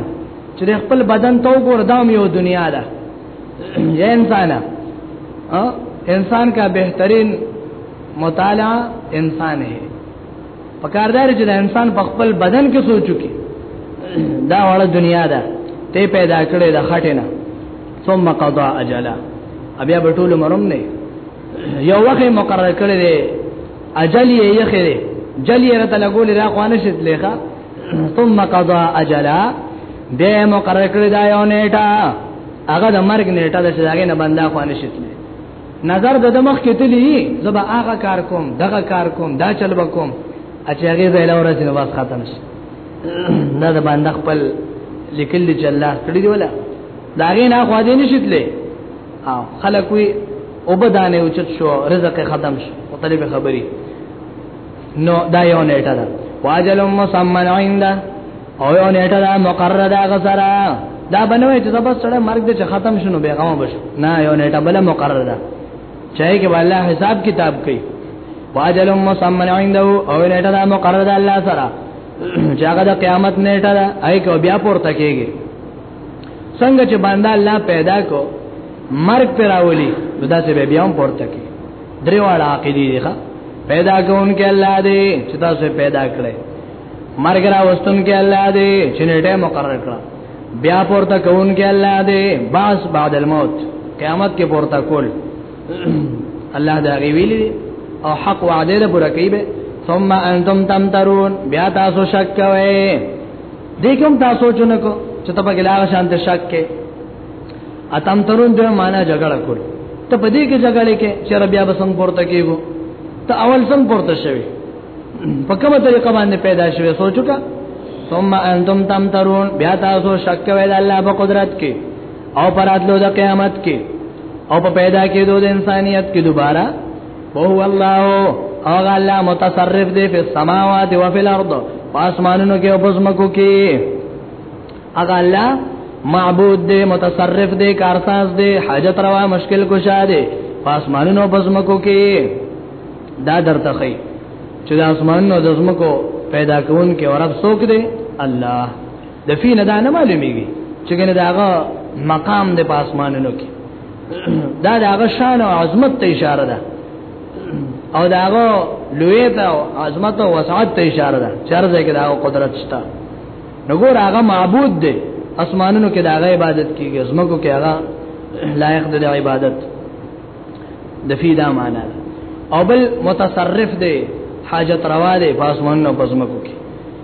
چې خپل بدن تو ګور دام یو دنیا ده یا انسان انسان کا بهترین مطالعه انسان ہے پکاردار چې د انسان په خپل بدن کې سوچو کې دا وړه دنیا ده ته پیدا کړې د خټینه ثم قضا اجلا بیا به ټول مرم نه یو وخت مقرر کړی دی اجل یې یې خره جل یې راته لګولې را خوانه شت لېخه ثم قضا اجلا به مقرر کړی دا یو نیټه هغه د مرګ نیټه د شداګه نه بندا خوانه شتلی نظر د مخ کې تلی زبا هغه کار کوم دغه کار کوم دا چل وکوم اچ هغه زایل اورځ نو بس ختم شي دا د باندې خپل لیکل دي چې الله کړی دی ولا دا غي نه خو دې نشتلې او خلک وي او بدانه اوچت شو رزق ختم شو مختلف خبري نو دا یو نیټه ده واجل مسمن عنده او یو نیټه ده مقرره ده غسرا دا بنوي چې بس سره مرګ دې ختم شونه بیغمه بش نه یو نیټه بل مقرره ده چاہے کې الله حساب کتاب کوي واجل مسمن عنده او نیټه ده مقرره ده الله سره چې هغه د قیامت نیټه ده اې کو بیا پورته کېږي څنګه چې باندې الله پیدا کو مرګ پر راولي نو دا څه به بیا هم پورته کی درې واړه عقیدې دي ښا پیدا کوونکې الله دې چې تاسو پیدا کړې مرګ را وستون کې الله دې چې نیټه مقرر کړه بیا پورته کوونکې الله دې باس بعد الموت قیامت کې پورته کول الله دا غي ویلي او حق وعده ده پوره کوي ثم انتم تمترون بیا تاسو شک کوئ دې کوم تاسو سوچونه کو چې تبا کې لاغه شان ته شک کې اتم ترون دې معنا جګړه کول ته په دې کې جګړه کې چې ربیا به څنګه پورته کېږو ته اول څنګه پورته شوی په کومه طریقه باندې پیدا شوی سوچو کا ثم انتم تم ترون بیا تاسو شک کوي د الله په قدرت کې او پراتلو د قیامت کې او په پیدا کېدو د انسانيت کې دوباره وهو الله او الله متصرف دی په سماوات او په الارض پاسمانونو کې او پسمکو کې اغه الله معبود دی متصرف دی کارساز دی حاجت روا مشکل کشا دی پاسمانونو پسمکو کې دا درته خي چې د اسمانونو د زمکو پیدا کون کې ورب سوک دی الله د فین دا نه معلومیږي چې ګنه داغه مقام د پاسمانونو کې دا د هغه شان او عظمت ته اشاره ده او دا هغه لوی ته او عظمت او وسعت ته اشاره ده چرته کې دا قدرت شته نګور هغه معبود دی اسمانونو کې دا هغه عبادت کیږي زمکو کې هغه لایق دی عبادت د فیدا معنا او بل متصرف دی حاجت روا دی پاسمانونو پسمکو کې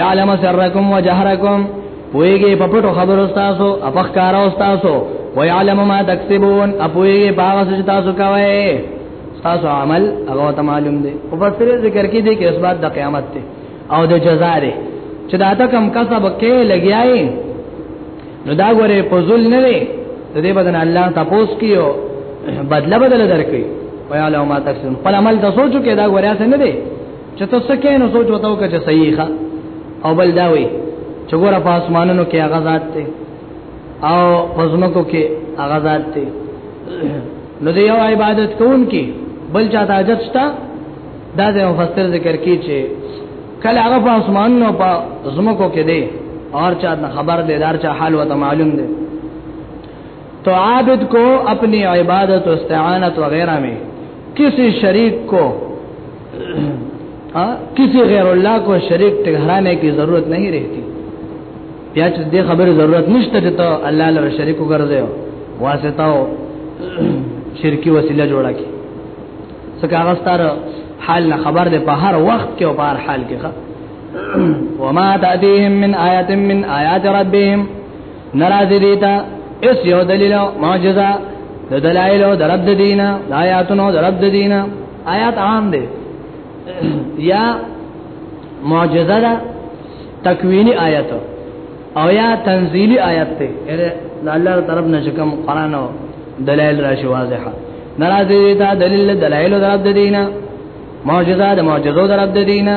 یعلم سرکم وجهرکم پویږي په پټو خبرو تاسو اپخ کارو تاسو ويعلم ما تکسبون اپویږي باغ سج تاسو کوي تاسو عمل هغه ته معلوم دي او بس سره ذکر کې دي کې اسباد د قیامت ته او د جزا دي چې دا ته کم کسب کې لګیاي نو دا غره پزول نه وي د دې بدن الله تاسو کیو بدله بدله درکې ويعلم ما تکسبون په عمل د سوچو کې دا غره څه نه دي چې ته څه کینو سوچ وتاو که چې صحیح ښه او بل دا وی چې ګوره په اسمانونو کې هغه ذات ته او پزمکو کې هغه ذات ته نو دی یو عبادت کوون کې بل چا ته حاجت شته دا د مفسر ذکر کې چې کله هغه په اسمانونو په زمکو کې دی اور چا خبر دی دار چا حال وته معلوم دی تو عابد کو اپنی عبادت و استعانت وغیرہ میں کسی شریک کو کسی غیر الله کو شریک ټهرانه کی ضرورت نه رہتی بیا چې د خبر ضرورت نشته چې ته الله لپاره شریک وګرځې واسطه او شرکی وسیله جوړه کی څنګه هغه ستاره حال نه خبر ده په هر وخت کې او په هر حال کې وما تأتيهم من آية من آيات ربهم ناراضی دیتا اس یو دلیل معجزہ د دلایل او درب د دینا د آیاتونو درب د دینا آیات عام دی یا معجزه ده تکوینی آیت او یا تنزیلی آیت ته یعنی الله طرف نه کوم قران او دلایل راشي واضحه ناراضی دیتا دلیل دلایل درب د دینا معجزه د معجزو درب د دینا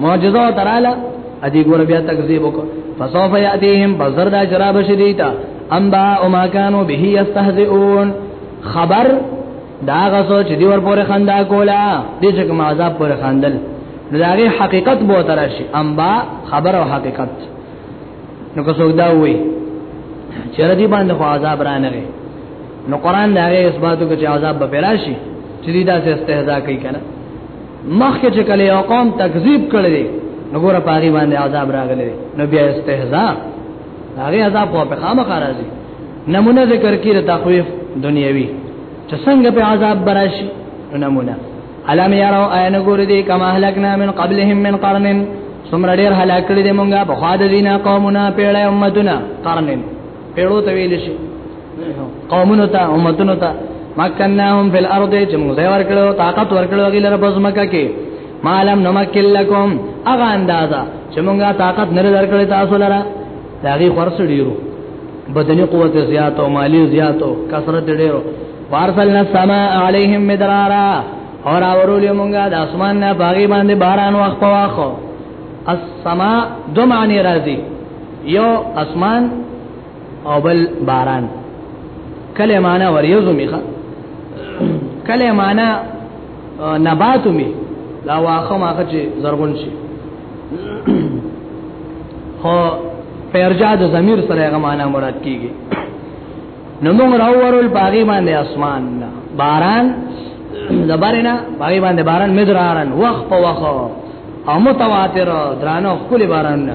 معجزه تراله ادي ګور بیا تکذیب وک فسوف یاتیهم بزر دا شراب شدیتا انبا او ما کانوا به یستهزئون خبر دا غسو چې دی ور پورې خندا کولا دې چې کوم عذاب پورې خندل نو داغه حقیقت بو ترشی انبا خبر او حقیقت نو که څوک دا وای چې ردی باندې خو عذاب را نه نو قران دا غي اثباتو کې عذاب به راشي چې دا څه استهزاء کوي کنه مخکې چې کله یو قوم تکذیب کړی نو ګوره پاغي باندې عذاب راغلی نو بیا استهزاء هغه عذاب په خامه راځي نمونه ذکر کړي د تخویف دنیوي چې څنګه په عذاب براشي نمونه علم یارو عین ګور دي کما هلکنا من قبلهم من قرن سمر ډیر هلاک کړي دي مونږه په خاطر دینه قومونه پیړې امتونه قرنن پیړو ته ویل شي قومونو ته امتونو ته مکناهم فی الارض چې موږ ځای ورکړو طاقت ورکړو غیلره بزمکه کې مالم نمکل لکم اغه اندازا چې مونږه طاقت نه درکړې تاسو لره داغي خرڅ ډیرو بدني قوت زیات او مالی زیات او کثرت ډیرو وارسلنا السماء عليهم مدرارا اور اورول مونږه د اسمان نه باغی باندې باران وخت واخو السماء دمعنی راځي یو اسمان او بل باران کله معنا وریوزو میخه کله معنا نباتو می دا واخه ماخه چې زرغون شي خو پیرجا د ضمیر سره هغه معنا مراد کیږي نو موږ راوورل باغی باندې اسمان نه باران د بارنا باغی باندې باران مدرارن وخ په وخ او متواتر درانه خپل باران نه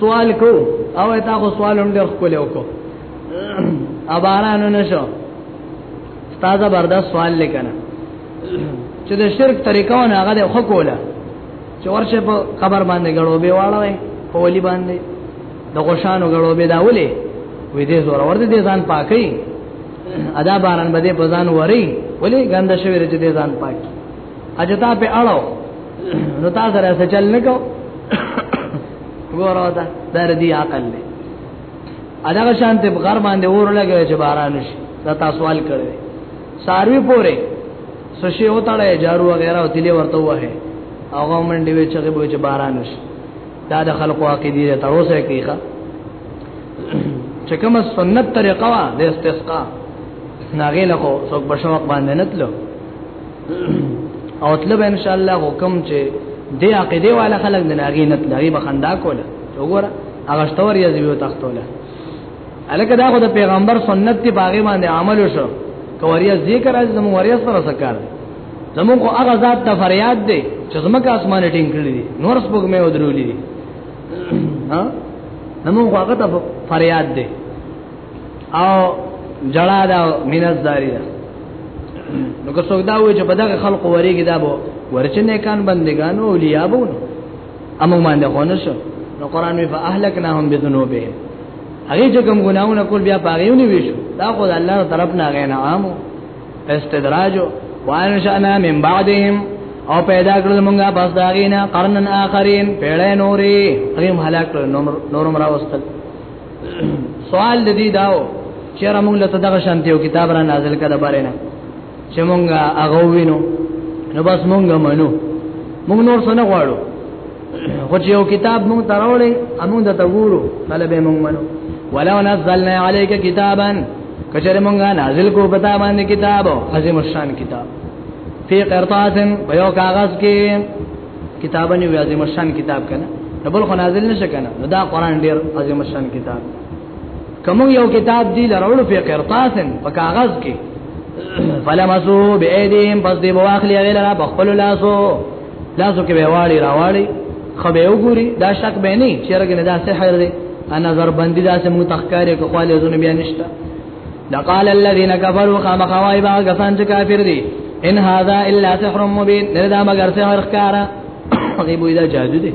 سوال کو او تا خو سوال هم ډېر خپل وکړو ابارانو نشو تازه بردا سوال لیکنه چې د شرک طریقو نه هغه د حقوله چې ورشه په خبر باندې غړو به واړوي په ولي باندې د غشانو غړو به دا ولي وې دې زور ورته دې ځان پاکي ادا باران بده په ځان وري ولي ګنده شوی چې دې ځان پاکي اجتا په اړو نو تا سره څه چل نکو ګورو دا در دی عقل دی اداغه شانت په غر باندې اور لګوي چې باران شي دا تاسو سوال کړی ساروی پوره سشي او تړه جارو وغیرہ او تلی ورته وه هغه منډي وی چې به چې باران شي دا د خلقو عقیدې ته تر اوسه کیخه چې کوم سنت طریقه وا د استسقا ناغې له خو څوک بشوق باندې نتلو او طلب ان شاء الله حکم چې د عقیده والا خلک د ناګي نت لري بخندا کوله وګوره هغه شتور یې زیو تختوله الکه دا خو د پیغمبر سنت دی باغې باندې عمل وشو کوریا ذکر از زمو وریا سره سکار زمو خو هغه ذات ته فریاد دی چې زمکه اسمان ټینګ کړی دی نور سپوږ مې ودرولې دي ها زمو خو هغه ته فریاد دی او جړا دا مینز داری دا نو که څوک دا وی چې په دغه خلق وریږي دا بو ورچنه کان بندگانو اولیاء بو امو باندې خونه شو نو قران وی فاهلکناهم بذنوبهم هغه چې کوم ګناونه کول بیا پاغیونی ویشو دا خو الله طرف نه غین عامو استدراجو وانشأنا من بعدهم او پیدا کړل مونږه پس داغینا قرنن آخرین پیړې نوري هغه هلاک کړل نور نور مرا وستل سوال د دې داو چې را مونږ له دغه شانته یو کتاب را نازل کړه بارے نه چې مونږ هغه وینو نو بس مونږ منو مونږ نور څه نه غواړو خو چې یو کتاب مونږ تراولې امون د تګورو کله به مونږ منو ولو نزلنا عليك كتابا کچره مونږه نازل کو پتا باندې کتاب عظیم الشان کتاب فی قرطاس په یو کاغذ کې کتابن یو عظیم شان کتاب کنه نو بل خو نازل نشه کنه نو دا قران ډیر عظیم شان کتاب کوم یو کتاب دی لرولو په قرطاسن په کاغذ کې فلمسو بأيديهم پس دی بواخلی غیلرا بخپل لاسو لاسو کې بواړي راواړي خو به وګوري دا شک به نه چیرګنه دا سحر دی انا زر بندي دا سم تخکاری کو خالي زونه بیا نشته لقال الذين كفروا خام خوای با غسان چې کافر دي ان هذا الا سحر مبين نه دا مگر سحر ښکارا هغه بوې دا جادو دي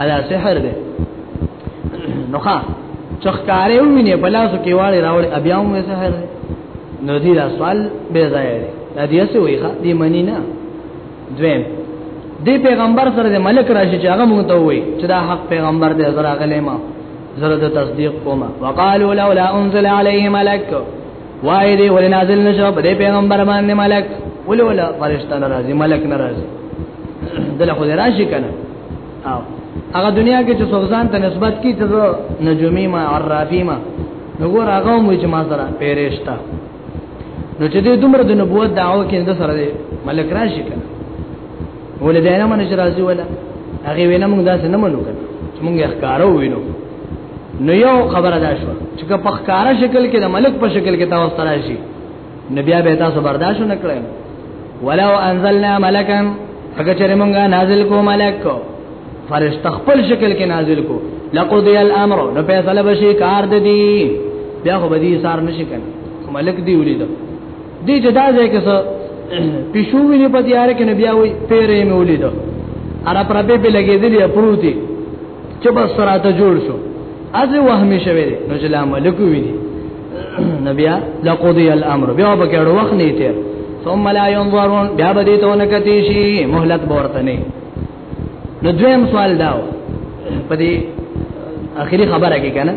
ادا سحر دي نو ښا چخکارې ومنه په لاسو کې واړې راوړې بیا هم سحر دي نو دې دا سوال به ځای دی دا دې څه وایي ښا دې منی نه دویم دې پیغمبر سره د ملک راشي چې هغه مونږ ته وایي چې دا حق پیغمبر دې زرا غلې ما زره د تصدیق کوم وقالو لولا انزل علیه ملک وای دی ول نازل نشو په پیغمبر باندې ملک ولولا فرشتہ ناراضی ملک ناراضی دله خو راشي کنه او هغه دنیا کې چې سوزان ته نسبت کی ته نجومی ما عرافی ما نو ګور هغه مو چې ما سره پیرشتہ نو چې دې دومره د نبوت دعوه کې د سره دی ملک راشي کنه ولې دا نه منې چې راځي ولا هغه وینا موږ داسې نه منو کنه چې موږ ښکارو وینو نو یو خبره ده شو چې په ښکارا شکل کې د ملک په شکل کې تاسو ترا شي نبي به تاسو برداشت نه کړئ ولو انزلنا ملکا اگر چرې مونږه نازل کو ملک کو فرشتہ خپل شکل کې نازل کو لقضی الامر نو فیصله بشي کار د دی بیا خو بدی سار نشي کنه ملک دی ولید دی جدا ځای کې څه پښو ویني په دیار کې نه بیا وی پیرې مې ولید اره پر به لګېدلی پروتي چې بس سره ته جوړ شو از وهمي شوی دی نو چې لا ملک ویني نبیا لقضی الامر بیا به کېړو وخت نه تیر ثم لا ينظرون بیا به دې ته ونکتی شي مهلت ورته نه نو دویم سوال داو په دې اخیری خبره کې کنه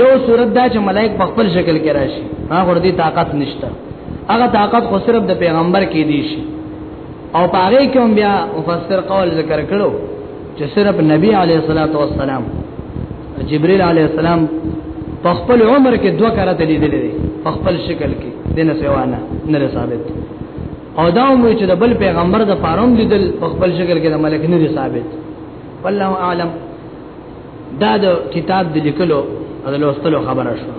یو صورت دا چې ملائک په خپل شکل کې راشي هغه ور دي طاقت نشته هغه طاقت خو صرف د پیغمبر کې دی شي او پاره کې هم بیا مفسر قول ذکر کړو چې صرف نبی علیه الصلاۃ والسلام جبرئیل علیه السلام په خپل عمر کې دوه کرته لیدلې په خپل شکل کې دنه سیوانه نه ثابت او دا هم چې د بل پیغمبر د پاروم لیدل په خپل شکل کې د ملک نه دي ثابت والله اعلم دا د کتاب د لیکلو او د لوستلو خبره شو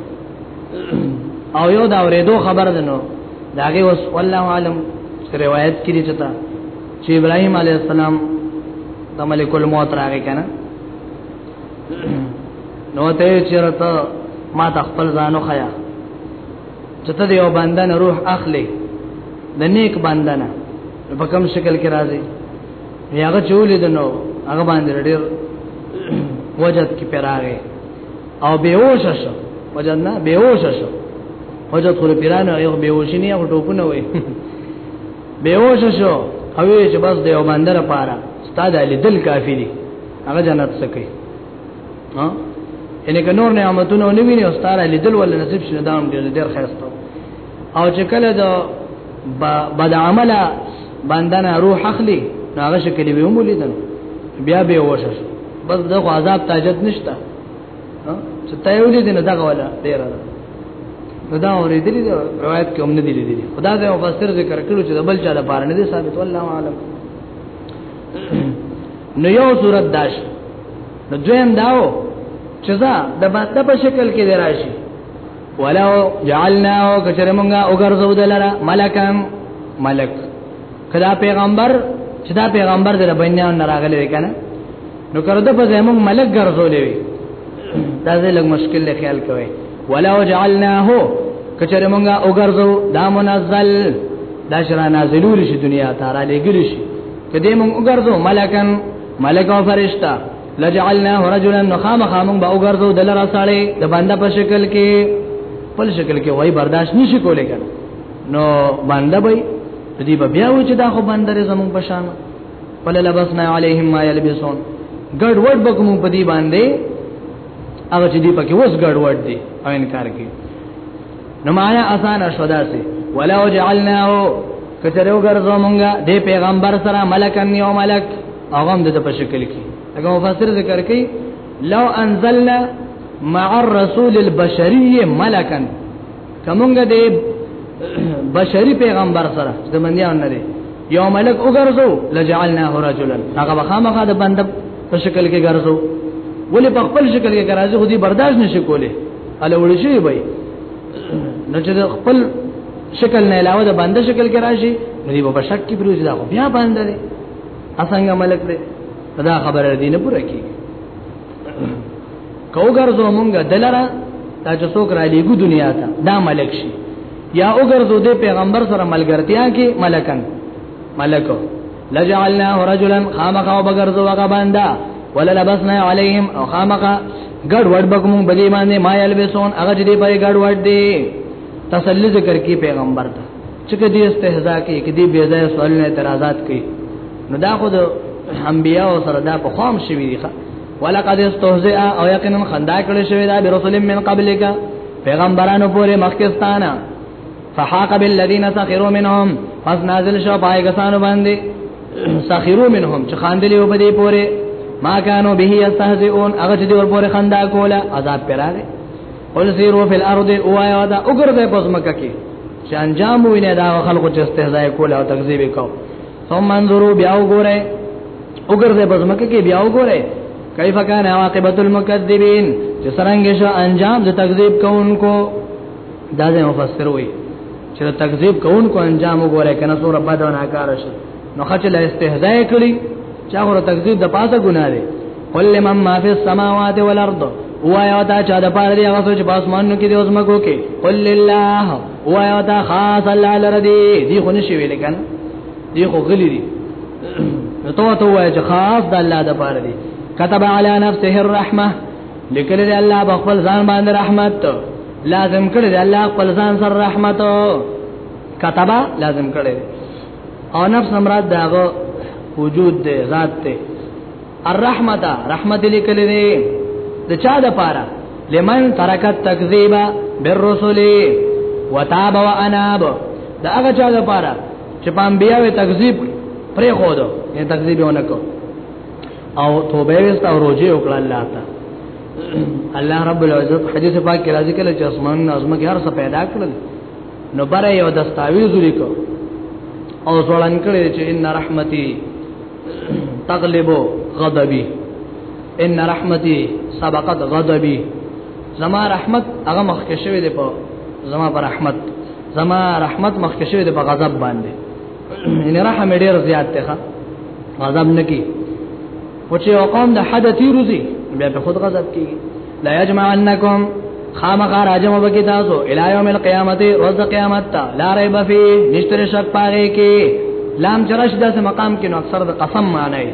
او یو دا ورېدو خبره ده نو دا هغه وس والله اعلم روایت کړي چې تا چې ابراهيم عليه السلام د ملک الموت راغی کنه نو ته چیرته ما تخپل ځانو خیا چې ته یو بنده نه روح اخلي د نیک بنده نه په کوم شکل کې راځي هغه چولې دنو هغه باندې ډېر وجد کې پیراغه او بیوش شو وجد نه بیوش شو وجد خو پیرانو یو بیوش نه یو ټوپونه وي بیوش شو او چې بس دیو بنده لپاره ستاده لیدل کافی دي هغه جنت سکی ها ان که نور نعمتونه نه ویني او ستاره لیدل ول نصیب شنه دام ډیر ډیر خسته او چې کله دا بد عمله بندنه روح اخلي هغه شکل به هم لیدل بیا به وشه بس دغه عذاب تاجت نشته چې تایولې دې نه دغه ولا ډیر ده نو دا اورېدلې دا روایت کې هم نه دی لیدلې خدا دې مفسر ذکر کړو چې د بل چا لپاره نه دی ثابت والله عالم نو یو صورت داش نو دویم داو چې دا د ماده په شکل کې دی راشي ولو جعلنا او کچره مونږه او ګرځو دلاره ملکان ملک کدا پیغمبر چې دا پیغمبر د بنیان نه راغلی کنه نو کرده په زمون ملک ګرځولې وي دا زه لږ مشکل له خیال کوي ولو جعلناه کچره مونږه او ګرځو دا منزل دا شرا نازلول شي دنیا ته را لګل شي کدی مونږ ګرځو ملکان ملک او فرشتہ لجعلناه رجلا نخام خامون با وګرځو دل را ساړي د بنده په شکل کې په شکل کې وای برداشت نشي کولای کنه نو بنده به دې به بیا و چې دا خو بندر زمون په شان ول لبسنا عليهم ما يلبسون ګډ وډ بکم په دې باندې هغه چې دې پکې وس ګډ وډ دي او انکار کوي نو معنا اسانه شو داسې ولو جعلناه کچره وګرځو مونږه د پیغمبر سره ملکن یو ملک هغه د په شکل کې هغه مفسر ذکر کوي لو انزلنا مع الرسول البشري ملکا کومګه د بشري پیغمبر سره د بندیان نه دی یو ملک وګرځو لجعلناه رجلا هغه بخامخه د بند په شکل کې ګرځو ولې په خپل شکل کې ګرځو خو دې برداشت نشي کولای الوړ شي وي نو چې خپل شکل نه علاوه د باندې شکل کې راشي نو دی په شک کې پروز دا بیا باندې دی اسنګ ملک دی دا خبره دینه پوره کی کوګر زو مونږ دلرا دا چې څوک را لېګو دنیا ته دا ملک شي یا وګرځو د پیغمبر سره ملګرتیا کې ملکن ملکو لجعلناه رجلا خامخا وبغرزو هغه بندا وللبسنا عليهم او خامخا ګډ وډ بګمو بدی باندې ما یلبسون هغه دې په ګډ وډ دی تسلی ذکر کی پیغمبر ته چې دې استهزاء کوي کې دې بے ځای سوال نه اعتراضات کوي نو دا خو د انبیا او سره دا په خام شوی دی ولقد استهزئ او یقینا خندا کړی شوی دا برسول من قبلک پیغمبرانو پورې مخکستانه فحاق بالذین سخروا منهم پس نازل شو پای کسانو باندې سخروا منهم چې خاندلی و بده پوره ما كانوا به يستهزئون هغه چې ور پوره خندا کوله عذاب پراغه قل سیرو فی الارض اوایا دا وګرځه پس مکه کې چې انجام وینه دا خلکو چې استهزاء کوله او تکذیب وکاو ثم انظروا بیا وګوره وګرځه پس مکه کې بیا وګوره کیف کان عاقبت المکذبین چې څنګه شو انجام د تکذیب کوونکو دا ځای مفسر وي چې تکذیب کوونکو انجام وګورئ کنه سور بد او ناکار شي نو خچ له استهزاء کړي چا غو تکذیب د پاسه ګناه دی قل لمن ما فی السماوات والارض وایا دا چا د پاره دی هغه چې په اسمانونو کې دی اوس مګو کې قل لله وایا دا خاص الله لردی دی خو نشي ویل کنه دی خو غلی دی نو ته ته وای چې خاص د الله د پاره دی كتب على نفسه الرحمه لیکل دی الله په خپل ځان باندې رحمت لازم کړی دی الله خپل ځان سره رحمت کتبه لازم کړی او نفس مراد داغه وجود دی ذات دی الرحمت رحمت لیکل دی د چا د پاره لمن ترک التکذیب بالرسل وتاب واناب دا هغه چا د پاره چې پام بیا وی تکذیب پرې خو دو یې تکذیب ونه کو او توبه وست او روزه وکړه الله ته الله رب العزت حدیث پاک کې راځي کله چې اسمان نظم کې هر څه پیدا کړل نو بره یو دستاویز لیکو او ځوړن کړي چې ان رحمتي تغلب غضبي ان رحمتي سبقت غضبي زما رحمت هغه مخکې شوی دی په زما پر رحمت زما رحمت مخکې شوی دی په غضب باندې ان رحم ډیر زیات ته غضب نکی او چې قوم د حد تیروزی بیا په خود غضب کیږي لا یجمعنکم خامخ راجم وبکی تاسو الی یوم القیامت روز قیامت تا لا ریب فی نشتر شک پاره کې لام جرش داسې مقام کې نو اکثر د قسم معنی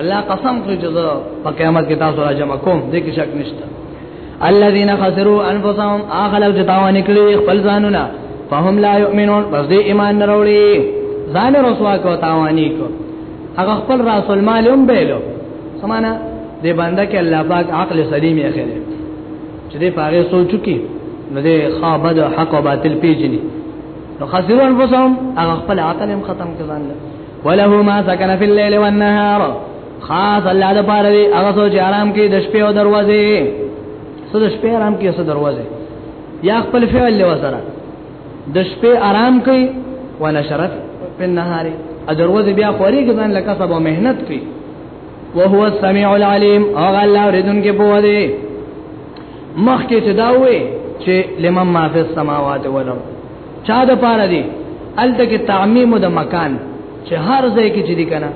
الله قسم کوي چې په قیامت کې تاسو راجم کوم دې کې شک نشته الذين خسروا انفسهم اخلو چې تاوان کړی خپل ځانونه فهم لا يؤمنون بس دې ایمان نه وروړي ځان رسوا کو تاوانی کو هغه خپل راس المال هم بیلو سمانا دې بنده کې الله پاک عقل سلیم یې خېره چې دې پاره سوچو کې نو دې خواب د حق او باطل پیژني نو خسروا انفسهم هغه خپل عقل هم ختم کړل وله ما سکن فی اللیل والنهار خاص الله د پاره دی هغه سوچ آرام کې د شپې او دروازې سو د شپې آرام کې سو دروازې یا خپل فعل له وسره د شپې آرام کوي ونشرت په نهاري ا دروازې بیا خوري ګزان لکه سب او مهنت کوي وهو السميع العليم او الله اوریدون کې بو دی مخکې چې دا وې چې لمن ما فی السماوات والارض چا د پاره دی الته کې تعمیم د مکان چې هر ځای کې چې دی کنه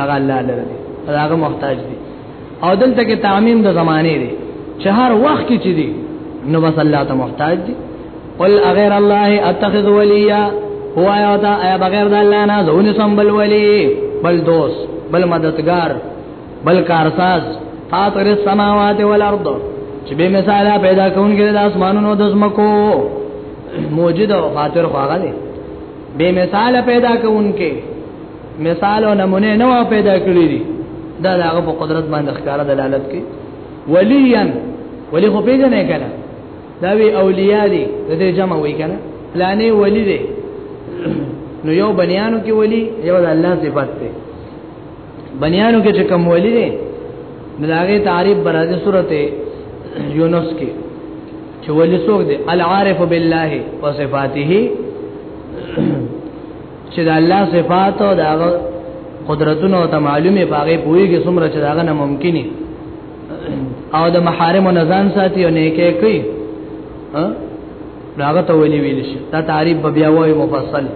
هغه الله لره دی هغه محتاج دی او دلته کې تعمیم د زمانه دی چې هر وخت کې چې دی نو بس الله ته محتاج دی قل غیر الله اتخذ ولیا هو یا تا ای بغیر د الله نه زونه سمبل ولی بل دوست بل مددگار بل کارساز فاطر السماوات والارض چې به مثال پیدا کونکي د اسمانونو د زمکو موجد او فاتر خواغه دی بے مثال پیدا کوونکې مثال او نمونه نو پیدا کړی دی دا داغه په قدرت باندې ښکارا دلالت کوي ولیا ولی خو پیژنې کنه دا وی اولیاء دی د دې جمع وی کنه پلانې ولی دی نو یو بنیانو کې ولی یو د الله صفات دی بنیانو کې چې کوم ولی دی ملاغه تعریف برازه سورته یونس کې چې ولی څوک دی العارف بالله وصفاته چې د الله صفات او د هغه قدرتونو او معلومه باغې پويږي څومره چې داغه نه ممکني او د محارم او نزان ساتي او نیکه کوي ها راغته ویلی ویل شي دا تعریف بیا وای مفصل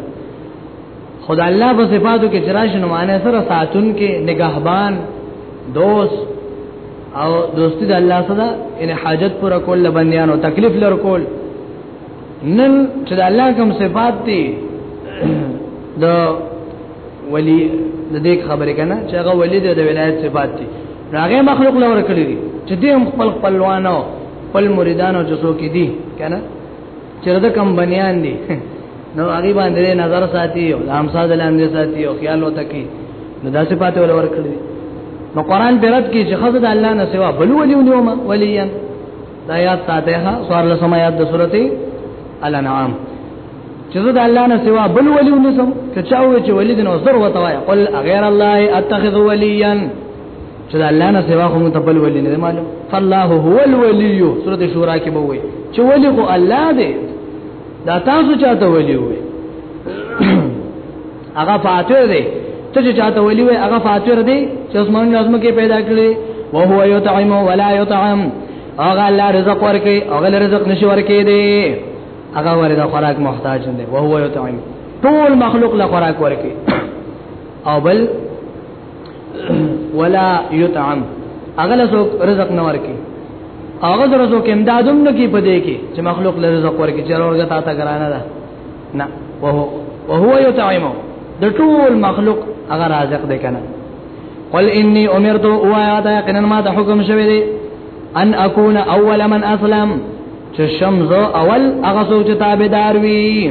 خدا الله په صفاتو کې چرایش نو معنی سره ساتون کې نگهبان دوست او دوستی د الله سره ان حاجت پر کول بندیانو تکلیف لر کول نن چې د الله کوم صفات دي د ولی د دې خبرې کنه چې هغه ولی د ولایت صفات دي راغه مخلوق لور کړی دي چې دې هم خپل خپلوانو خپل مریدانو جسو کې دي کنه چې دا کم بنیان دي نو هغه باندې نظر ساتي او د امسا د لاندې ساتي او خیال وته کوي نو داسې پاتې ول ورکړي نو قران په رد کې چې خزه د الله نه سوا بل ولي ونیوما ولیا دا یاد ساته ها سوار له سما یاد د سورته الانعام چې زه د الله نه سوا بل ولي ونسم که چا وې چې ولید نو زر وتوایا قل غیر الله اتخذ ولیا چې الله نه سوا خو متبل ولي نه معلوم فالله هو الولي سورته شورا کې به وي چې ولي خو الله دی دا تاسو چاته ولي وي هغه فاتور دی ته چې چاته ولي وي هغه فاتور دی چې اسمان لازم کې پیدا کړی او هو یطعم ولا یطعم هغه الله رزق ورکي هغه رزق نشي ورکي دی هغه ورته خوراک محتاج دی او هو یطعم ټول مخلوق له خوراک ورکي او بل ولا یطعم اغل سو رزق نه ورکی اغل رزق امدادم نه کی پدې کې چې مخلوق له رزق ورکی چې اورګه تا ته ګرانه ده نه وهو وهو یطعم د ټول مخلوق هغه رازق دی کنه قل انی امرت او آیا دا کنن ما ته حکم شوی دی ان اكون اول من اسلم چې شمزو اول هغه سوچ تابعدار وی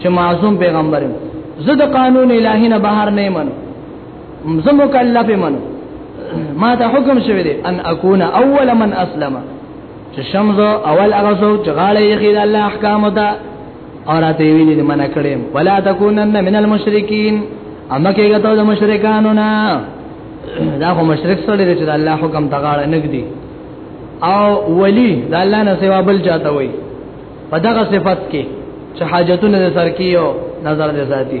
چې معصوم پیغمبر زه د قانون الهی نه بهر نه منم زه مکلف منم ما ته حکم شوی دی ان اكون اول من اسلم چې شمز اول هغه څوک چې غاړه یې خید الله احکام ته اور اته ویلې دې منع کړې ولا تکونن من المشرکین اما کېږي ته د مشرکانو نه دا خو مشرک سره دې چې الله حکم ته غاړه نګدي او ولی د الله نه سوا بل چاته وایي په دغه صفت کې چې حاجتونه دې سر کې او نظر دې ساتي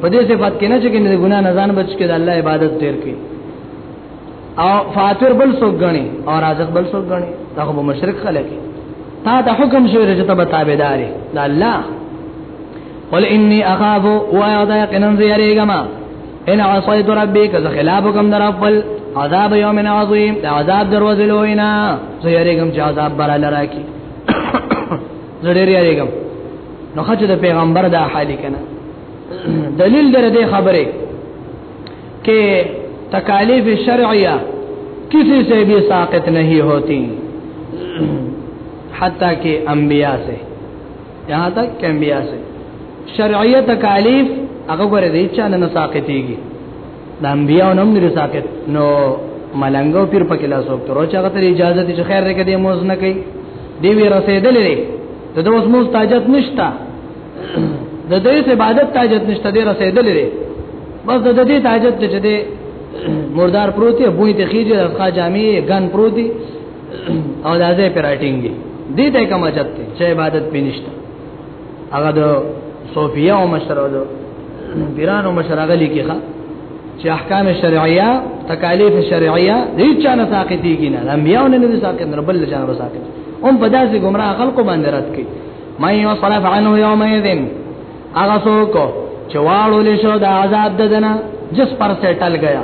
په دې صفت کې نه چې کې ګناه نه ځان بچ کې د الله عبادت تیر کې او فاتر بل څوک غني او رازق بل څوک غني دا خو مشرک خلک تا ته حکم شوی چې ته تابعداري د الله قل اني اخاف ويا ذا يقينا زيريغما ان عصيت ربي که خلاف کوم در خپل عذاب يوم عظيم دا عذاب دروازه لوینا زه یریګم چې عذاب بر لرا کی زه ډیر یریګم نو خچ د پیغمبر دا حالي کنه دلیل در دې خبره کې تکالیف شرعیه کسی سے بھی ساقط نہیں ہوتی حتیٰ کہ انبیاء سے یہاں تک کہ انبیاء سے شرعیه تکالیف هغه ګره دی چې نه ساقطيږي د انبیاء نوم نه ساقط نو ملنګو پیر پکې لاس وکړو تر چې هغه ته اجازه دي چې خیر دې کدي موز نه کوي دی وی رسیدلې د دوه اوس موز تاجت نشتا د دې عبادت تاجت نشتا دی رسیدلې بس د دې تاجت چې دې مردار پروتي بوې ته خيږي د ښا جامې ګن پروتي او دا ځای پر اټینګي دې ته کوم اجت ته چې عبادت پینشت هغه د صوفیا او مشرو د پیرانو مشرغه لیکي ښا چې احکام شرعیه تکالیف شرعیه دې چا نه ساقتی کینه انبیاء نه نه ساقت نه بل چا نه ساقت هم په داسې گمراه خلکو باندې رات کی مې یو صرف عنه یوم یذن هغه څوک چې واړول شو د عذاب ددنه جس پر سیټل گیا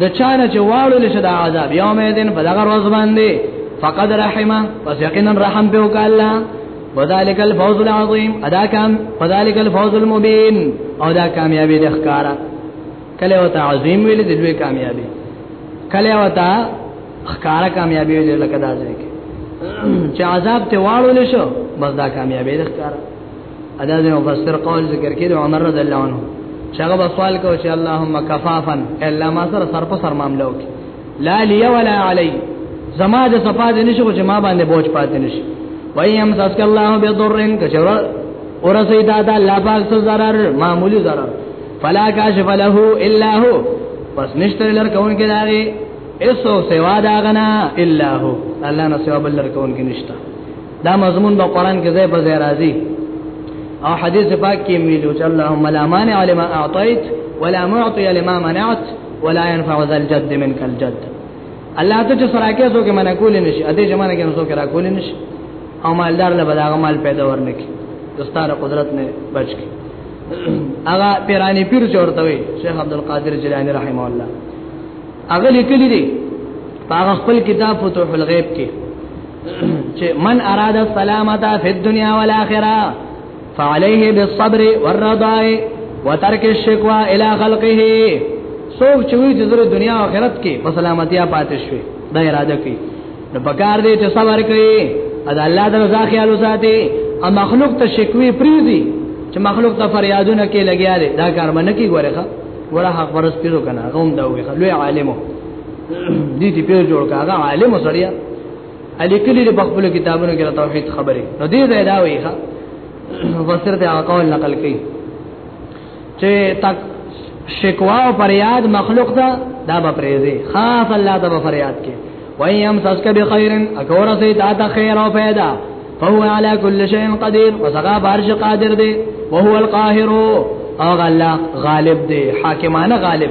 د چانه چې واړو لشه د عذاب یوم دین په دغه ورځ باندې فقد رحمه پس یقینا رحم به وکړه الله وذالک الفوز العظیم ادا کام فذالک الفوز المبین او دا کامیابی د ښکارا کله وتا عظیم ویل د دوی کامیابی کله وتا ښکارا کامیابی ویل لکه دا ځکه چې عذاب ته واړو لشه بس دا کامیابی د ښکارا ادا د مفسر قول ذکر کړي عمر رضی الله عنه شغه په سوال کو چې اللهم کفافا الا ما سر سر په سر معاملو کې لا لي ولا علي زما د صفا د نشو چې ما باندې بوج پاتې نشي وایم تاسو الله به ضرن کچرا اور سیدا دا لا پاک سو zarar معمولی zarar فلا کاشف له الا هو پس نشتر لر کون کې داغي ایسو سوا داغنا الا هو الله نه سوا بل لر کون کې نشتا دا مضمون په قران کې ځای په ځای راځي او حدیث پاک کې ویلو چې اللهم لا مانع لما اعطيت ولا معطي لما منعت ولا ينفع ذا الجد منك الجد الله ته چې سراکه سو کې منه کول نشي اته زمانه کې نو کې را کول نشي او مالدار له بداغه مال پیدا ورنکي دستاره قدرت نه بچي هغه پیرانی پیر چورته وي شیخ عبد القادر جیلانی رحم الله هغه لیکلی دی هغه خپل کتاب فتوح الغیب کې چې من اراد السلامت فی الدنیا والآخرة فعليه بالصبر والرضاء وترک الشکوا الى خلقه سوک چوي چې زره دنیا او آخرت کې په سلامتیا پاتې شي دا اراده کوي نو پکار دی چې صبر کوي ادا الله د رضا خیال ساتي او مخلوق ته شکوي پریزي چې مخلوق ته فریادونه کې لګیا دي دا کار باندې کې ګورخه ورا حق پرستیرو کنه غوم دا وي لوی عالمو دي دي په جوړ کا هغه عالم سړیا علي کلی په خپل کتابونو کې توحید خبره نو دې ځای دا وایي ښا وسر ته اقوال نقل کړي چې تک شکوا او فریاد مخلوق دا دا به پریزي خاص الله دا به فریاد کې وایم تاسو کې بخیر اکور سي تا ته خیر او پیدا فهو على كل شيء قدير وسغا بارش قادر دی وهو القاهر او الله غالب دی حاکمانه غالب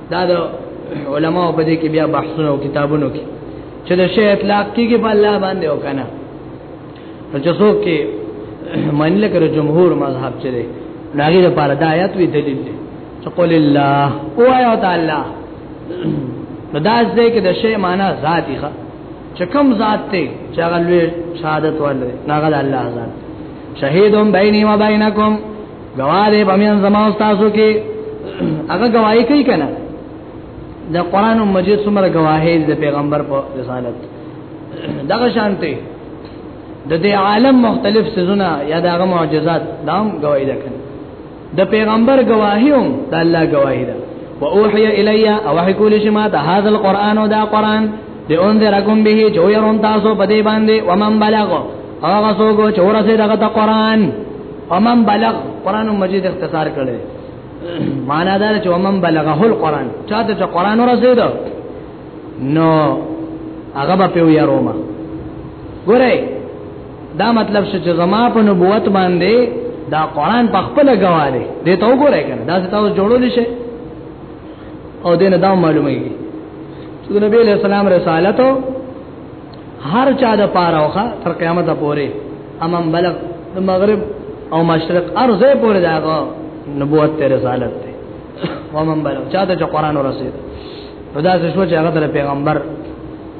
دا د علماء په دې کې بیا بحثونه او کتابونو کې چې د شی اطلاق کېږي په الله باندې او کنه نو چې څوک کې منل کړو جمهور مذهب چې دی ناګي د پاره د آیات وی دلیل دی چې قول الله او آیا تعالی نو دا ځکه کې د شی معنی ذاتی ښه چې کوم ذات ته چې هغه لوی شهادت ورلې ناګه د الله ذات شهیدون بیني و بینکم گواه دې په میان زما تاسو کې هغه گواہی کوي کنه د قران مجید څومره گواهی د پیغمبر په رسالت دغه شانته د دې عالم مختلف سيزونه یا دغه معجزات دام گواہی ده کنه د پیغمبر گواهی هم د الله گواهی ده واوحي الي او حكول شما ده هذا القران او ده قران ده انذركم به جو يرون تاسو په دې باندې ومن بلغ هغه څوک چې ورسه دغه قران ومن بلغ قران مجید اختصار کړي معنا دا چې ومن بلغه القران چاته چې قران ورسید نو هغه به پیو یاروما ګورئ دا مطلب چې زما په نبوت باندې دا قران په خپل غواړي دې ته وګورئ کنه دا ستاسو جوړول شي او دینه دا معلومه کیږي چې نبی له سلام رسالت هر چا د پاره اوخه تر قیامت پورې امام بلغ د مغرب او مشرق ارزه پورې داغه نبوت ته رسالت ته ومن بلغ چا ته قرآن ورسید دا څه شو چې هغه د پیغمبر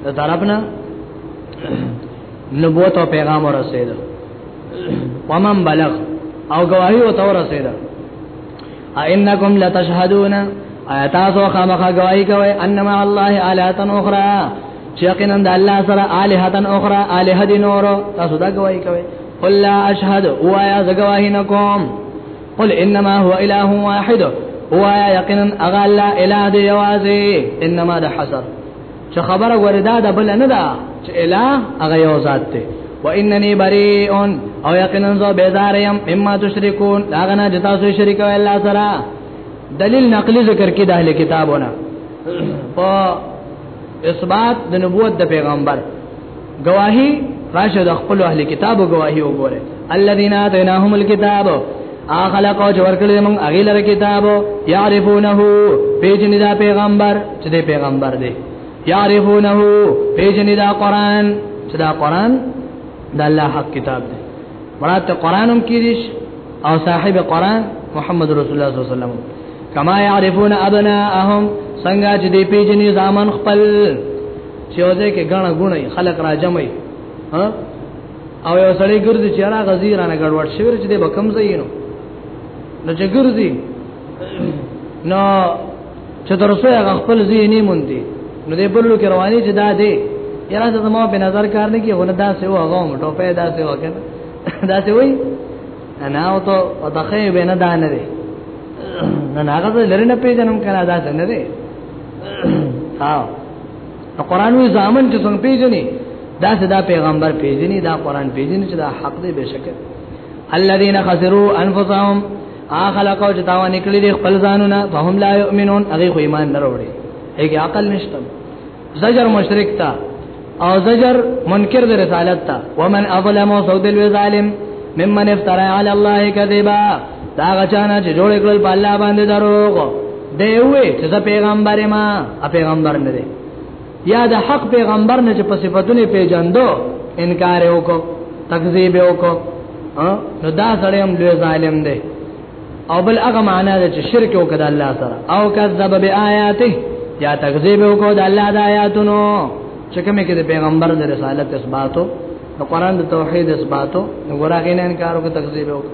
د طرفنا نبوت او پیغام ورسید ومن بلغ او گواہی او تور رسیدا انکم لتشهدون تاسو خامخا گواہی کوي انما الله الهه اخرى یقینا د الله سره الهه اخرى الهه دي نور تاسو دا گواہی کوي قل لا اشهد وایا زګواهی نکوم قل انما هو اله واحد وایا یقینا اغه الله اله دی یوازې انما د حسر چې خبره وردا د بل نه ده چې الہ هغه یو ذات دی و اننی بریء او یقینا زه بیزار یم مما تشرکون دا غنا جتا سو شریک و الله سره دلیل نقلی ذکر کې د اهل کتابونه په اثبات د نبوت د پیغمبر گواهی راشه د خپل اهل کتابو گواهی وګوره الذين اتيناهم الكتاب اخلق او جوړ کړی موږ هغه لره کتاب يعرفونه پیجن دا پیغمبر چې د پیغمبر دی يعرفونه پیجن دا قران چې دا قران د الله حق کتاب دی مراد ته قرانم کیدیش او صاحب قران محمد رسول الله صلی الله علیه وسلم کما يعرفون ابناءهم څنګه چې دی پیجن زامن خپل چې یو ځای کې غاڼه غونې خلک راجمې ها او یو سړی ګرځي چې را غزي رانه ګډوډ شوی چې د بکم زینو نو چې ګرځي نو چې تر اوسه هغه خپل ذهني مونږي نو دې بللو کې رواني چې دا دی یاره زه ما په نظر کار نه کې ونه دا سه و هغه مټو په دا سه وکنه دا سه وای انا او ته او دخې به نه دانه دی نه هغه لري نه پیژنم کنه دا څنګه دی ها نو قران وی ځامن چې څنګه پیژنې دا صدا پیغمبر پیژنې دا قران پیژنې چې دا حق دی بشک الذين خسروا انفسهم اخلقوا چې تاوان نکړي دي خپل ځانونه فهم لا يؤمنون هغه خو ایمان نه وروړي هغه عقل نشته زجر مشرک تا او زجر منکر د رسالت تا ومن اظلم سود الظالم ممن افترى على الله كذبا دا غچانا چې جوړ کړل په الله باندې دروغ دی وې چې زه پیغمبر ما ا پیغمبر نه دی یا د حق پیغمبر نه چې په صفاتونه پیژندو انکار وکړو تکذیب وکړو نو دا سړی هم لوی ظالم دی او بل هغه معنا ده چې شرک وکړ د الله سره او کذب بیااته یا تکذیب وکړو د الله د آیاتونو چې کومه کې د پیغمبر د رسالت اثباتو د قران د توحید اثباتو نو ګورغه نه انکار او تکذیب وکړو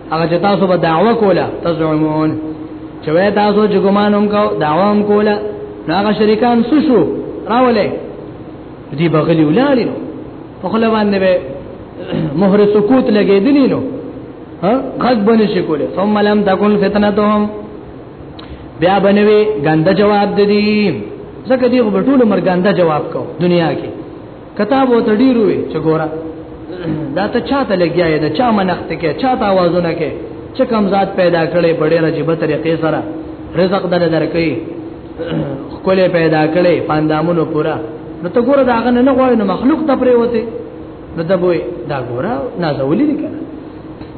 هغه چې تاسو به دعوه کوله تزعمون چې وای تاسو چې ګمان هم کو دعوه هم کوله هغه شریکان څه شو راولې دی بغلی ولالي نو په خپل باندې به مهر سکوت لګېدلی نو ها غږ بنه شي کوله ثم لم تكن فتنتهم بیا بنوي ګنده جواب دي ځکه دی په ټولو مرګ ګنده جواب کو دنیا کې کتاب وته ډیر وی چې ګوره دا ته چاته لګیا یې دا چا منخت کې چاته आवाजونه کې چې کم ذات پیدا کړي په ډیره جبه طریقې سره رزق دل درکې خپل پیدا کړي پاندامونو پورا نو ته ګوره دا غنه نه غواړي نو مخلوق ته پرې وته نو دا بوې دا ګوره نازولې دي کنه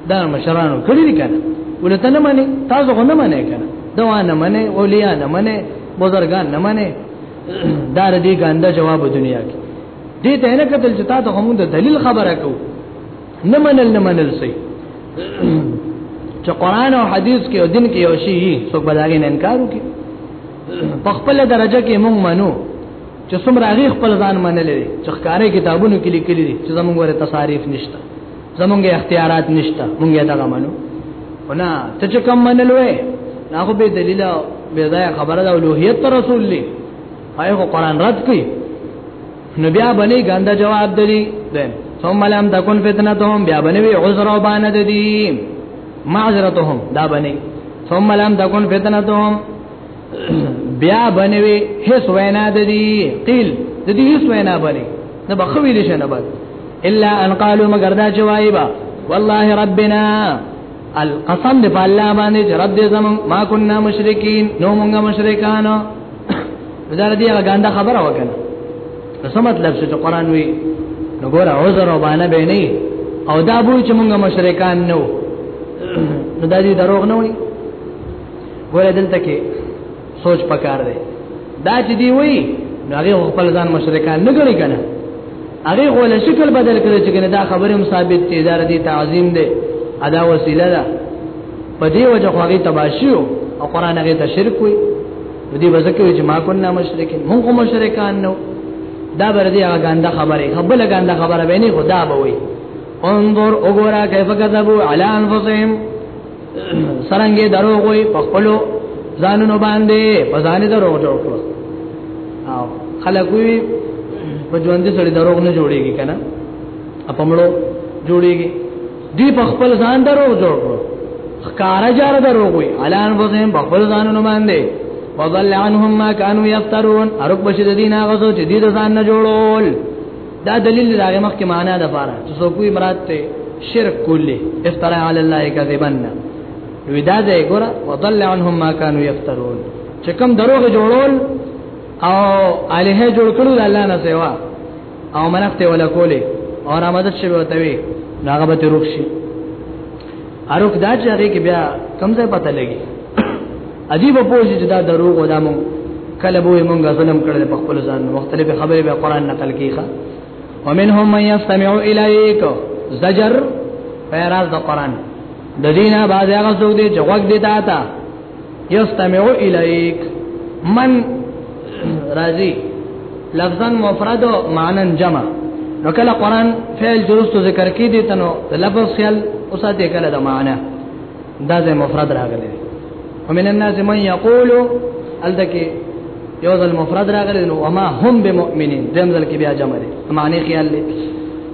دا مشرانو کړی دي کنه ولته نه مانی تاسو غو نه مانی کنه دا نه مانی اولیا نه مانی بزرګان نه مانی دار دې ګاندا جواب دنیا کې دې ته نه کتل چې تا ته هم د دلیل خبره کو نه منل نه منل سي چې قران او حديث کې او دین کې یو شی څوک بداګین انکار وکي په خپل درجه کې مونږ منو چې څومره هغه خپل ځان منلې چې ښکارې کتابونو کې لیکلي چې زمونږ ورته تصاریف نشته زمونږ اختیارات نشته مونږ دا منو ونا ته چې کوم منلوې نه خو به دلیل به دا خبره د اولوہیت پر رسول لی هاي خو قران رد کړي نو بیا باندې ګنده جواب دی دیم ثم لم تكن فتنتهم بیا باندې عذر او باندې دی معذرتهم دا باندې ثم لم تكن فتنتهم بیا باندې هیڅ وینا دی قیل د دې هیڅ وینا باندې نه بخوي لشه نه بد الا ان قالوا مگر دا جوایبا والله ربنا القسم دی په الله باندې چې رب دې زمون ما كنا مشرکین نو مونږه مشرکان زړه دې هغه ګنده خبره وکړه نو څه مطلب چې قرآن وی نو ګور عذر او باندې به نه او دا بو چې مونږه مشرکان نو نو دا دې دروغ نه وي ګور دلته کې سوچ پکار دی دا چې دی وی نو هغه خپل ځان مشرکان نه ګڼي کنه هغه غول شکل بدل کړي چې کنه دا خبره هم ثابت دي دا ردی تعظیم دی ادا وسیله ده په دې وجه خو هغه تباشیو او قران هغه ته شرک وي دې وځکه چې ما کنا مشرکین موږ مشرکان نو دا بر دې هغه ګنده خبره خپل ګنده خبره به نه خدا به وي انظر وګورا کیف کذبوا علی انفسهم سرنګې دروغ وي په خپل ځانونو باندې په ځان دروغ جوړ کړو او خلک وي په ژوند سره دروغ نه جوړيږي کنه اپمړو جوړيږي دی په خپل ځان دروغ جوړ کړو خکار جار دروغ وي علان بوزم په خپل ځانونو باندې وضل عنهم ما كانوا يفترون ارب بشد دین هغه چې دې ځان نه جوړول دا دلیل دا غمخ کې معنا ده پاره چې څوک وي مراد ته شرک کولې افترا علی الله کذبا وی دا ځای ګور وضل عنهم ما كانوا يفترون چې کوم دروغ جوړول او الہ جوړ کړو د الله نه سیوا او منښت ولا کولې او رامدد شوی وتوي ناغه به روښي اروک دا چې هغه کې بیا کم ځای پته لګي عجیب پوجي چې دا دروغ ودا مو کله به مونږه ظلم کړل په خپل ځان مختلف خبرې به قران نقل کیخه ومنهم من يستمع اليك زجر پیراز د قران د دینه باز هغه څوک دی چې وګ دی تا تا یستمع الیک من راضی لفظا مفرد او معنا جمع نو کله قران فعل درست ذکر کی دي تنو لفظ خیال اوساته کله د معنا دا زه مفرد راغلی ومن الناس من یقول الدکی یوز المفرد راغلی وما هم بمؤمنین دمزل کی بیا جمع دي معنی خیال دي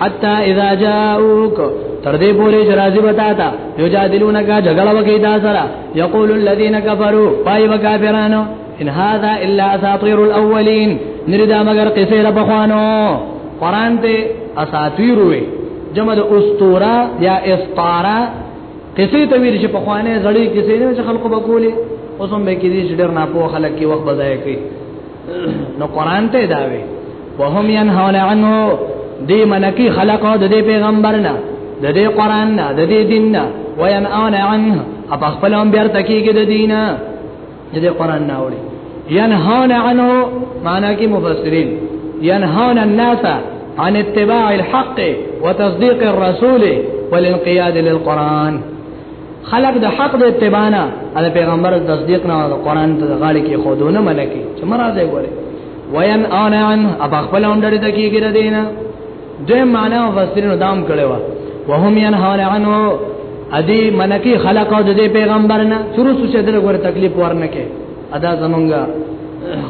حتا اذا جاءوك تر دې پورې چې راځي وتا تا یو جادلونه کا جګړه وکي دا سره یقول الذين كفروا پای وکافرانو ان هذا الا اساطير الاولين نريد مگر قصه رب خوانو قران ته اساطير وي جمع د اسطوره یا استاره قصه ته ویل چې په خوانه زړی قصه نه چې خلکو بکولي اوس هم به کې دې ډېر نه په خلک کې وخت بځای کوي نو قران ته دا وی وهم ينهون عنه دی منکی خلقو د دې پیغمبر نه د دې قران نه د دې دین نه وین اون عنه اپ خپل هم بیر تکیږي د دین د دې قران نه وړي ينهون عنه معنا کې مفسرین ينهون الناس عن اتباع الحق وتصديق الرسول والانقياد للقرآن خلق د حق د اتباع نه د پیغمبر تصدیق نه د قران ته غاړي کې خودونه ملکی چې مرزه ګوره وین انا عن ابا خپل اندر د کیږي د دینه دوی معنا مفسرین دام کړي وا وهم ينهون عنه ادي منکی خلق او د پیغمبر نه شروع څه چې دغه ور تکلیف ورنکه ادا زمونږه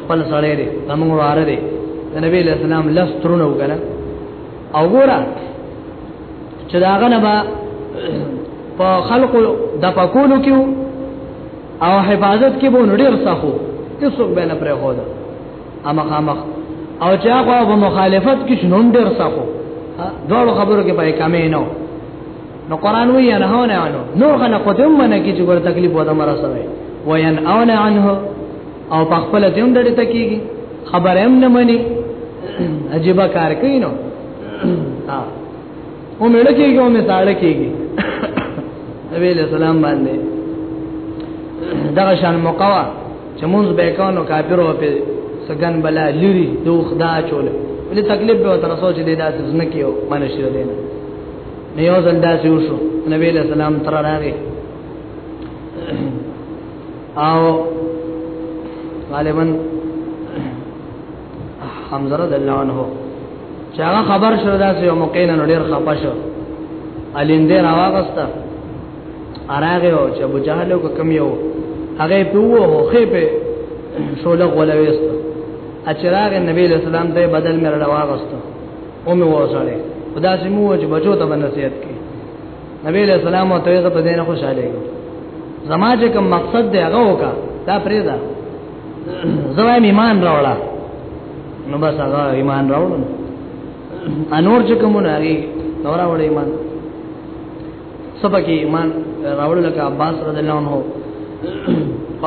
خپل سړی دی زمونږ وار دی نبی اسلام لسترونه وکړه او ګوره چې دا غنبا په خلقو د پکولو کې او حفاظت کې به نړیر سخو هیڅوک به نه پرې هودا اما خامخ او چې هغه په مخالفت کې شنوم ډیر سخو دوړو خبرو کې پای کمې نه نو قران وی نه هو نه انو نور خلک خو دې منه کې چې ګور تکلیف وته مرا سره وین او نه عنه او په خپل دې هم ډېر تکیږي خبر هم نه مني عجیب کار کوي نو او مړ کېږي او مې ساړه کېږي نبی له سلام باندې دا شان مقوا چې مونږ به کانو کافرو په سګن بلا لوري دوخ دا چول ولې تکلیف به تر سوچ دې داسې نه کیو باندې شر دې نه نیو ځل داسې وشو نبی له سلام تر راغی او غالبا حمزه رضی الله عنه چې هغه خبر شو دا چې یو مقین نو ډیر خپه شو الینده راوغستا اراغه او چې ابو جهل کو کم یو هغه په وو خې په شوله غولا وېست اچراغ نبی له سلام ته بدل مې راوغستا او مې وځړې خدا چې مو چې بچو ته بنصیحت کی نبی له سلام او ته په دې نه خوشاله زما چې کوم مقصد دی هغه وکا دا پرې ده زوایم ایمان راوړه نو بس هغه ایمان راوړ انور چې کومونه هغه نور راوړ ایمان سبکه ایمان راوړ لکه عباس رضی الله عنه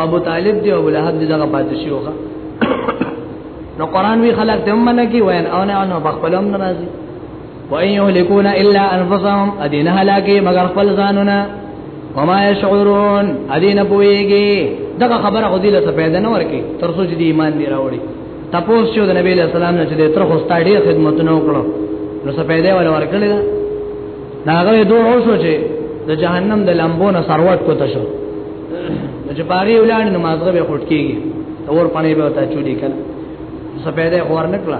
ابو طالب دی او لهب دی دغه پاتې شوخه نو قران وی خلق ته منه کی وین او نه نو بخپلم ناراضي وَإِنْ يُهْلِكُونَ إِلَّا أَنفُسَهُمْ أَدِينَ هَلَاكِ مَغَرْ خپل ځانونه وما يشعرون ادين پويږي دا خبره خو دې له پیدا نه ورکي تر څو چې دې ایمان دی راوړي تاسو چې د نبی له سلام نه چې تر خو ستاړي خدمت نه وکړو نو څه پیدا ولا ورکړل دا هغه دوه اوسو چې د جهنم د لمبو نه سروټ کوته شو چې باغی ولاړ نو مازغه به خټ کیږي اور پانی به تا چوری کړ څه پیدا خور نکړه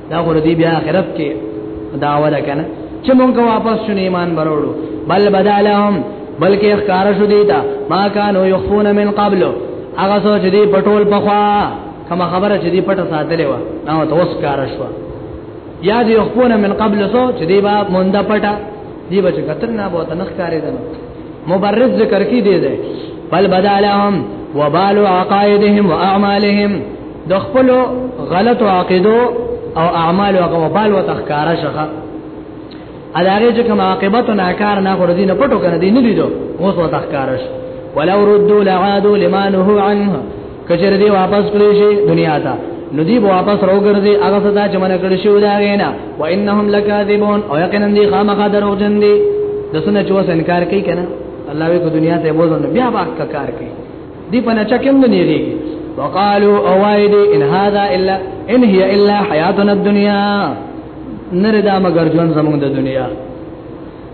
دا غره دی بیا آخرت کې داوا ده کنه چې مونږ واپس شون ایمان بروړو بل بدالهم بلکې اخکار شو دی تا ما کانو یخفون من قبل هغه سوچ دی پټول پخوا کما خبره چې دی پټه ساتلې و نو ته اوس کار شو یا دی یخفون من قبل سوچ دی با مونږه پټه دی بچ قتل نه بو تنخ کاری ده مبرز ذکر کی دی ده بل بدالهم وبال عقائدهم واعمالهم د خپل غلط عقیدو او اعمال او وبال وتخکارا شخه ادارې چې کوم عاقبت ناکار نه غوړ دي نه پټو کنه دي نه لیدو اوس وتخکارش ولو ردوا لعادوا لما نهوا عنه کچر دی واپس کړی شي دنیا ته نو دی واپس راوګرځي هغه صدا چې منه کړی شو دا غینا و انهم لکاذبون او یقینا دی خامخا دروغ جن دی د سنت چې وس انکار کوي کنه الله وی کو دنیا ته بوزن بیا باک کار کوي دی په نچا کوم نه نیږي وقالو اوائد ان هذا الا ان هي الا حیاتنا الدنیا نردا مگر جون زمون د دنیا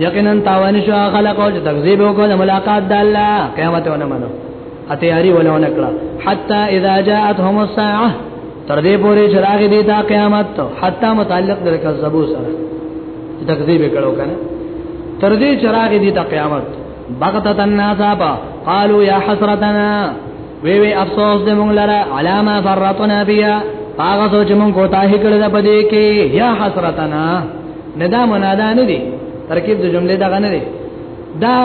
یقینا تاوان شو خلق او تکذیب او د ملاقات د الله قیامت ونه منو اتیاری ولا نکړه حتا اذا جاءتهم الساعه تر دې پورې چراغ دي تا قیامت ته حتا متعلق د کذبو سره تکذیب کړو کنه تر دې چراغ دي تا قیامت بغتت الناس قالوا يا حسرتنا وی وی افسوس دې مونږ لره علامه فرطنا بیا هغه سوچ مونږ کوتاه کړل د پدې کې یا حسرتنا ندا منادا نه دي ترکیب د جملې دا غنه دي دا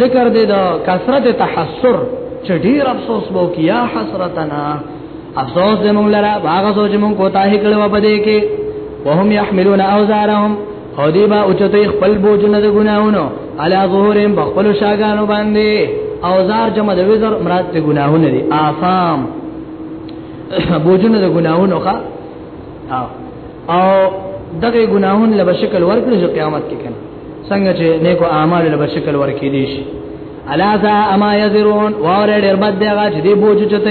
ذکر دې د کثرت تحسر چې ډیر افسوس وو کې یا حسرتنا افسوس دې مونږ لره هغه سوچ مونږ کوتاه کړل په دې کې وهم يحملون اوزارهم او دی با اوچته خپل بوجونه د ګناهونو علا ظهورهم بخپل شاګانو باندې اوزار جمع د وزر مراد ته ګناهونه دي آثام بوجونه د ګناهونو ښا او دغه ګناهون له شکل ورکړي چې قیامت کې کنه څنګه چې نیکو اعمال له شکل ورکړي دي شي الا ذا اما یذرون واره ډیر بد دی هغه چې دی بوج چته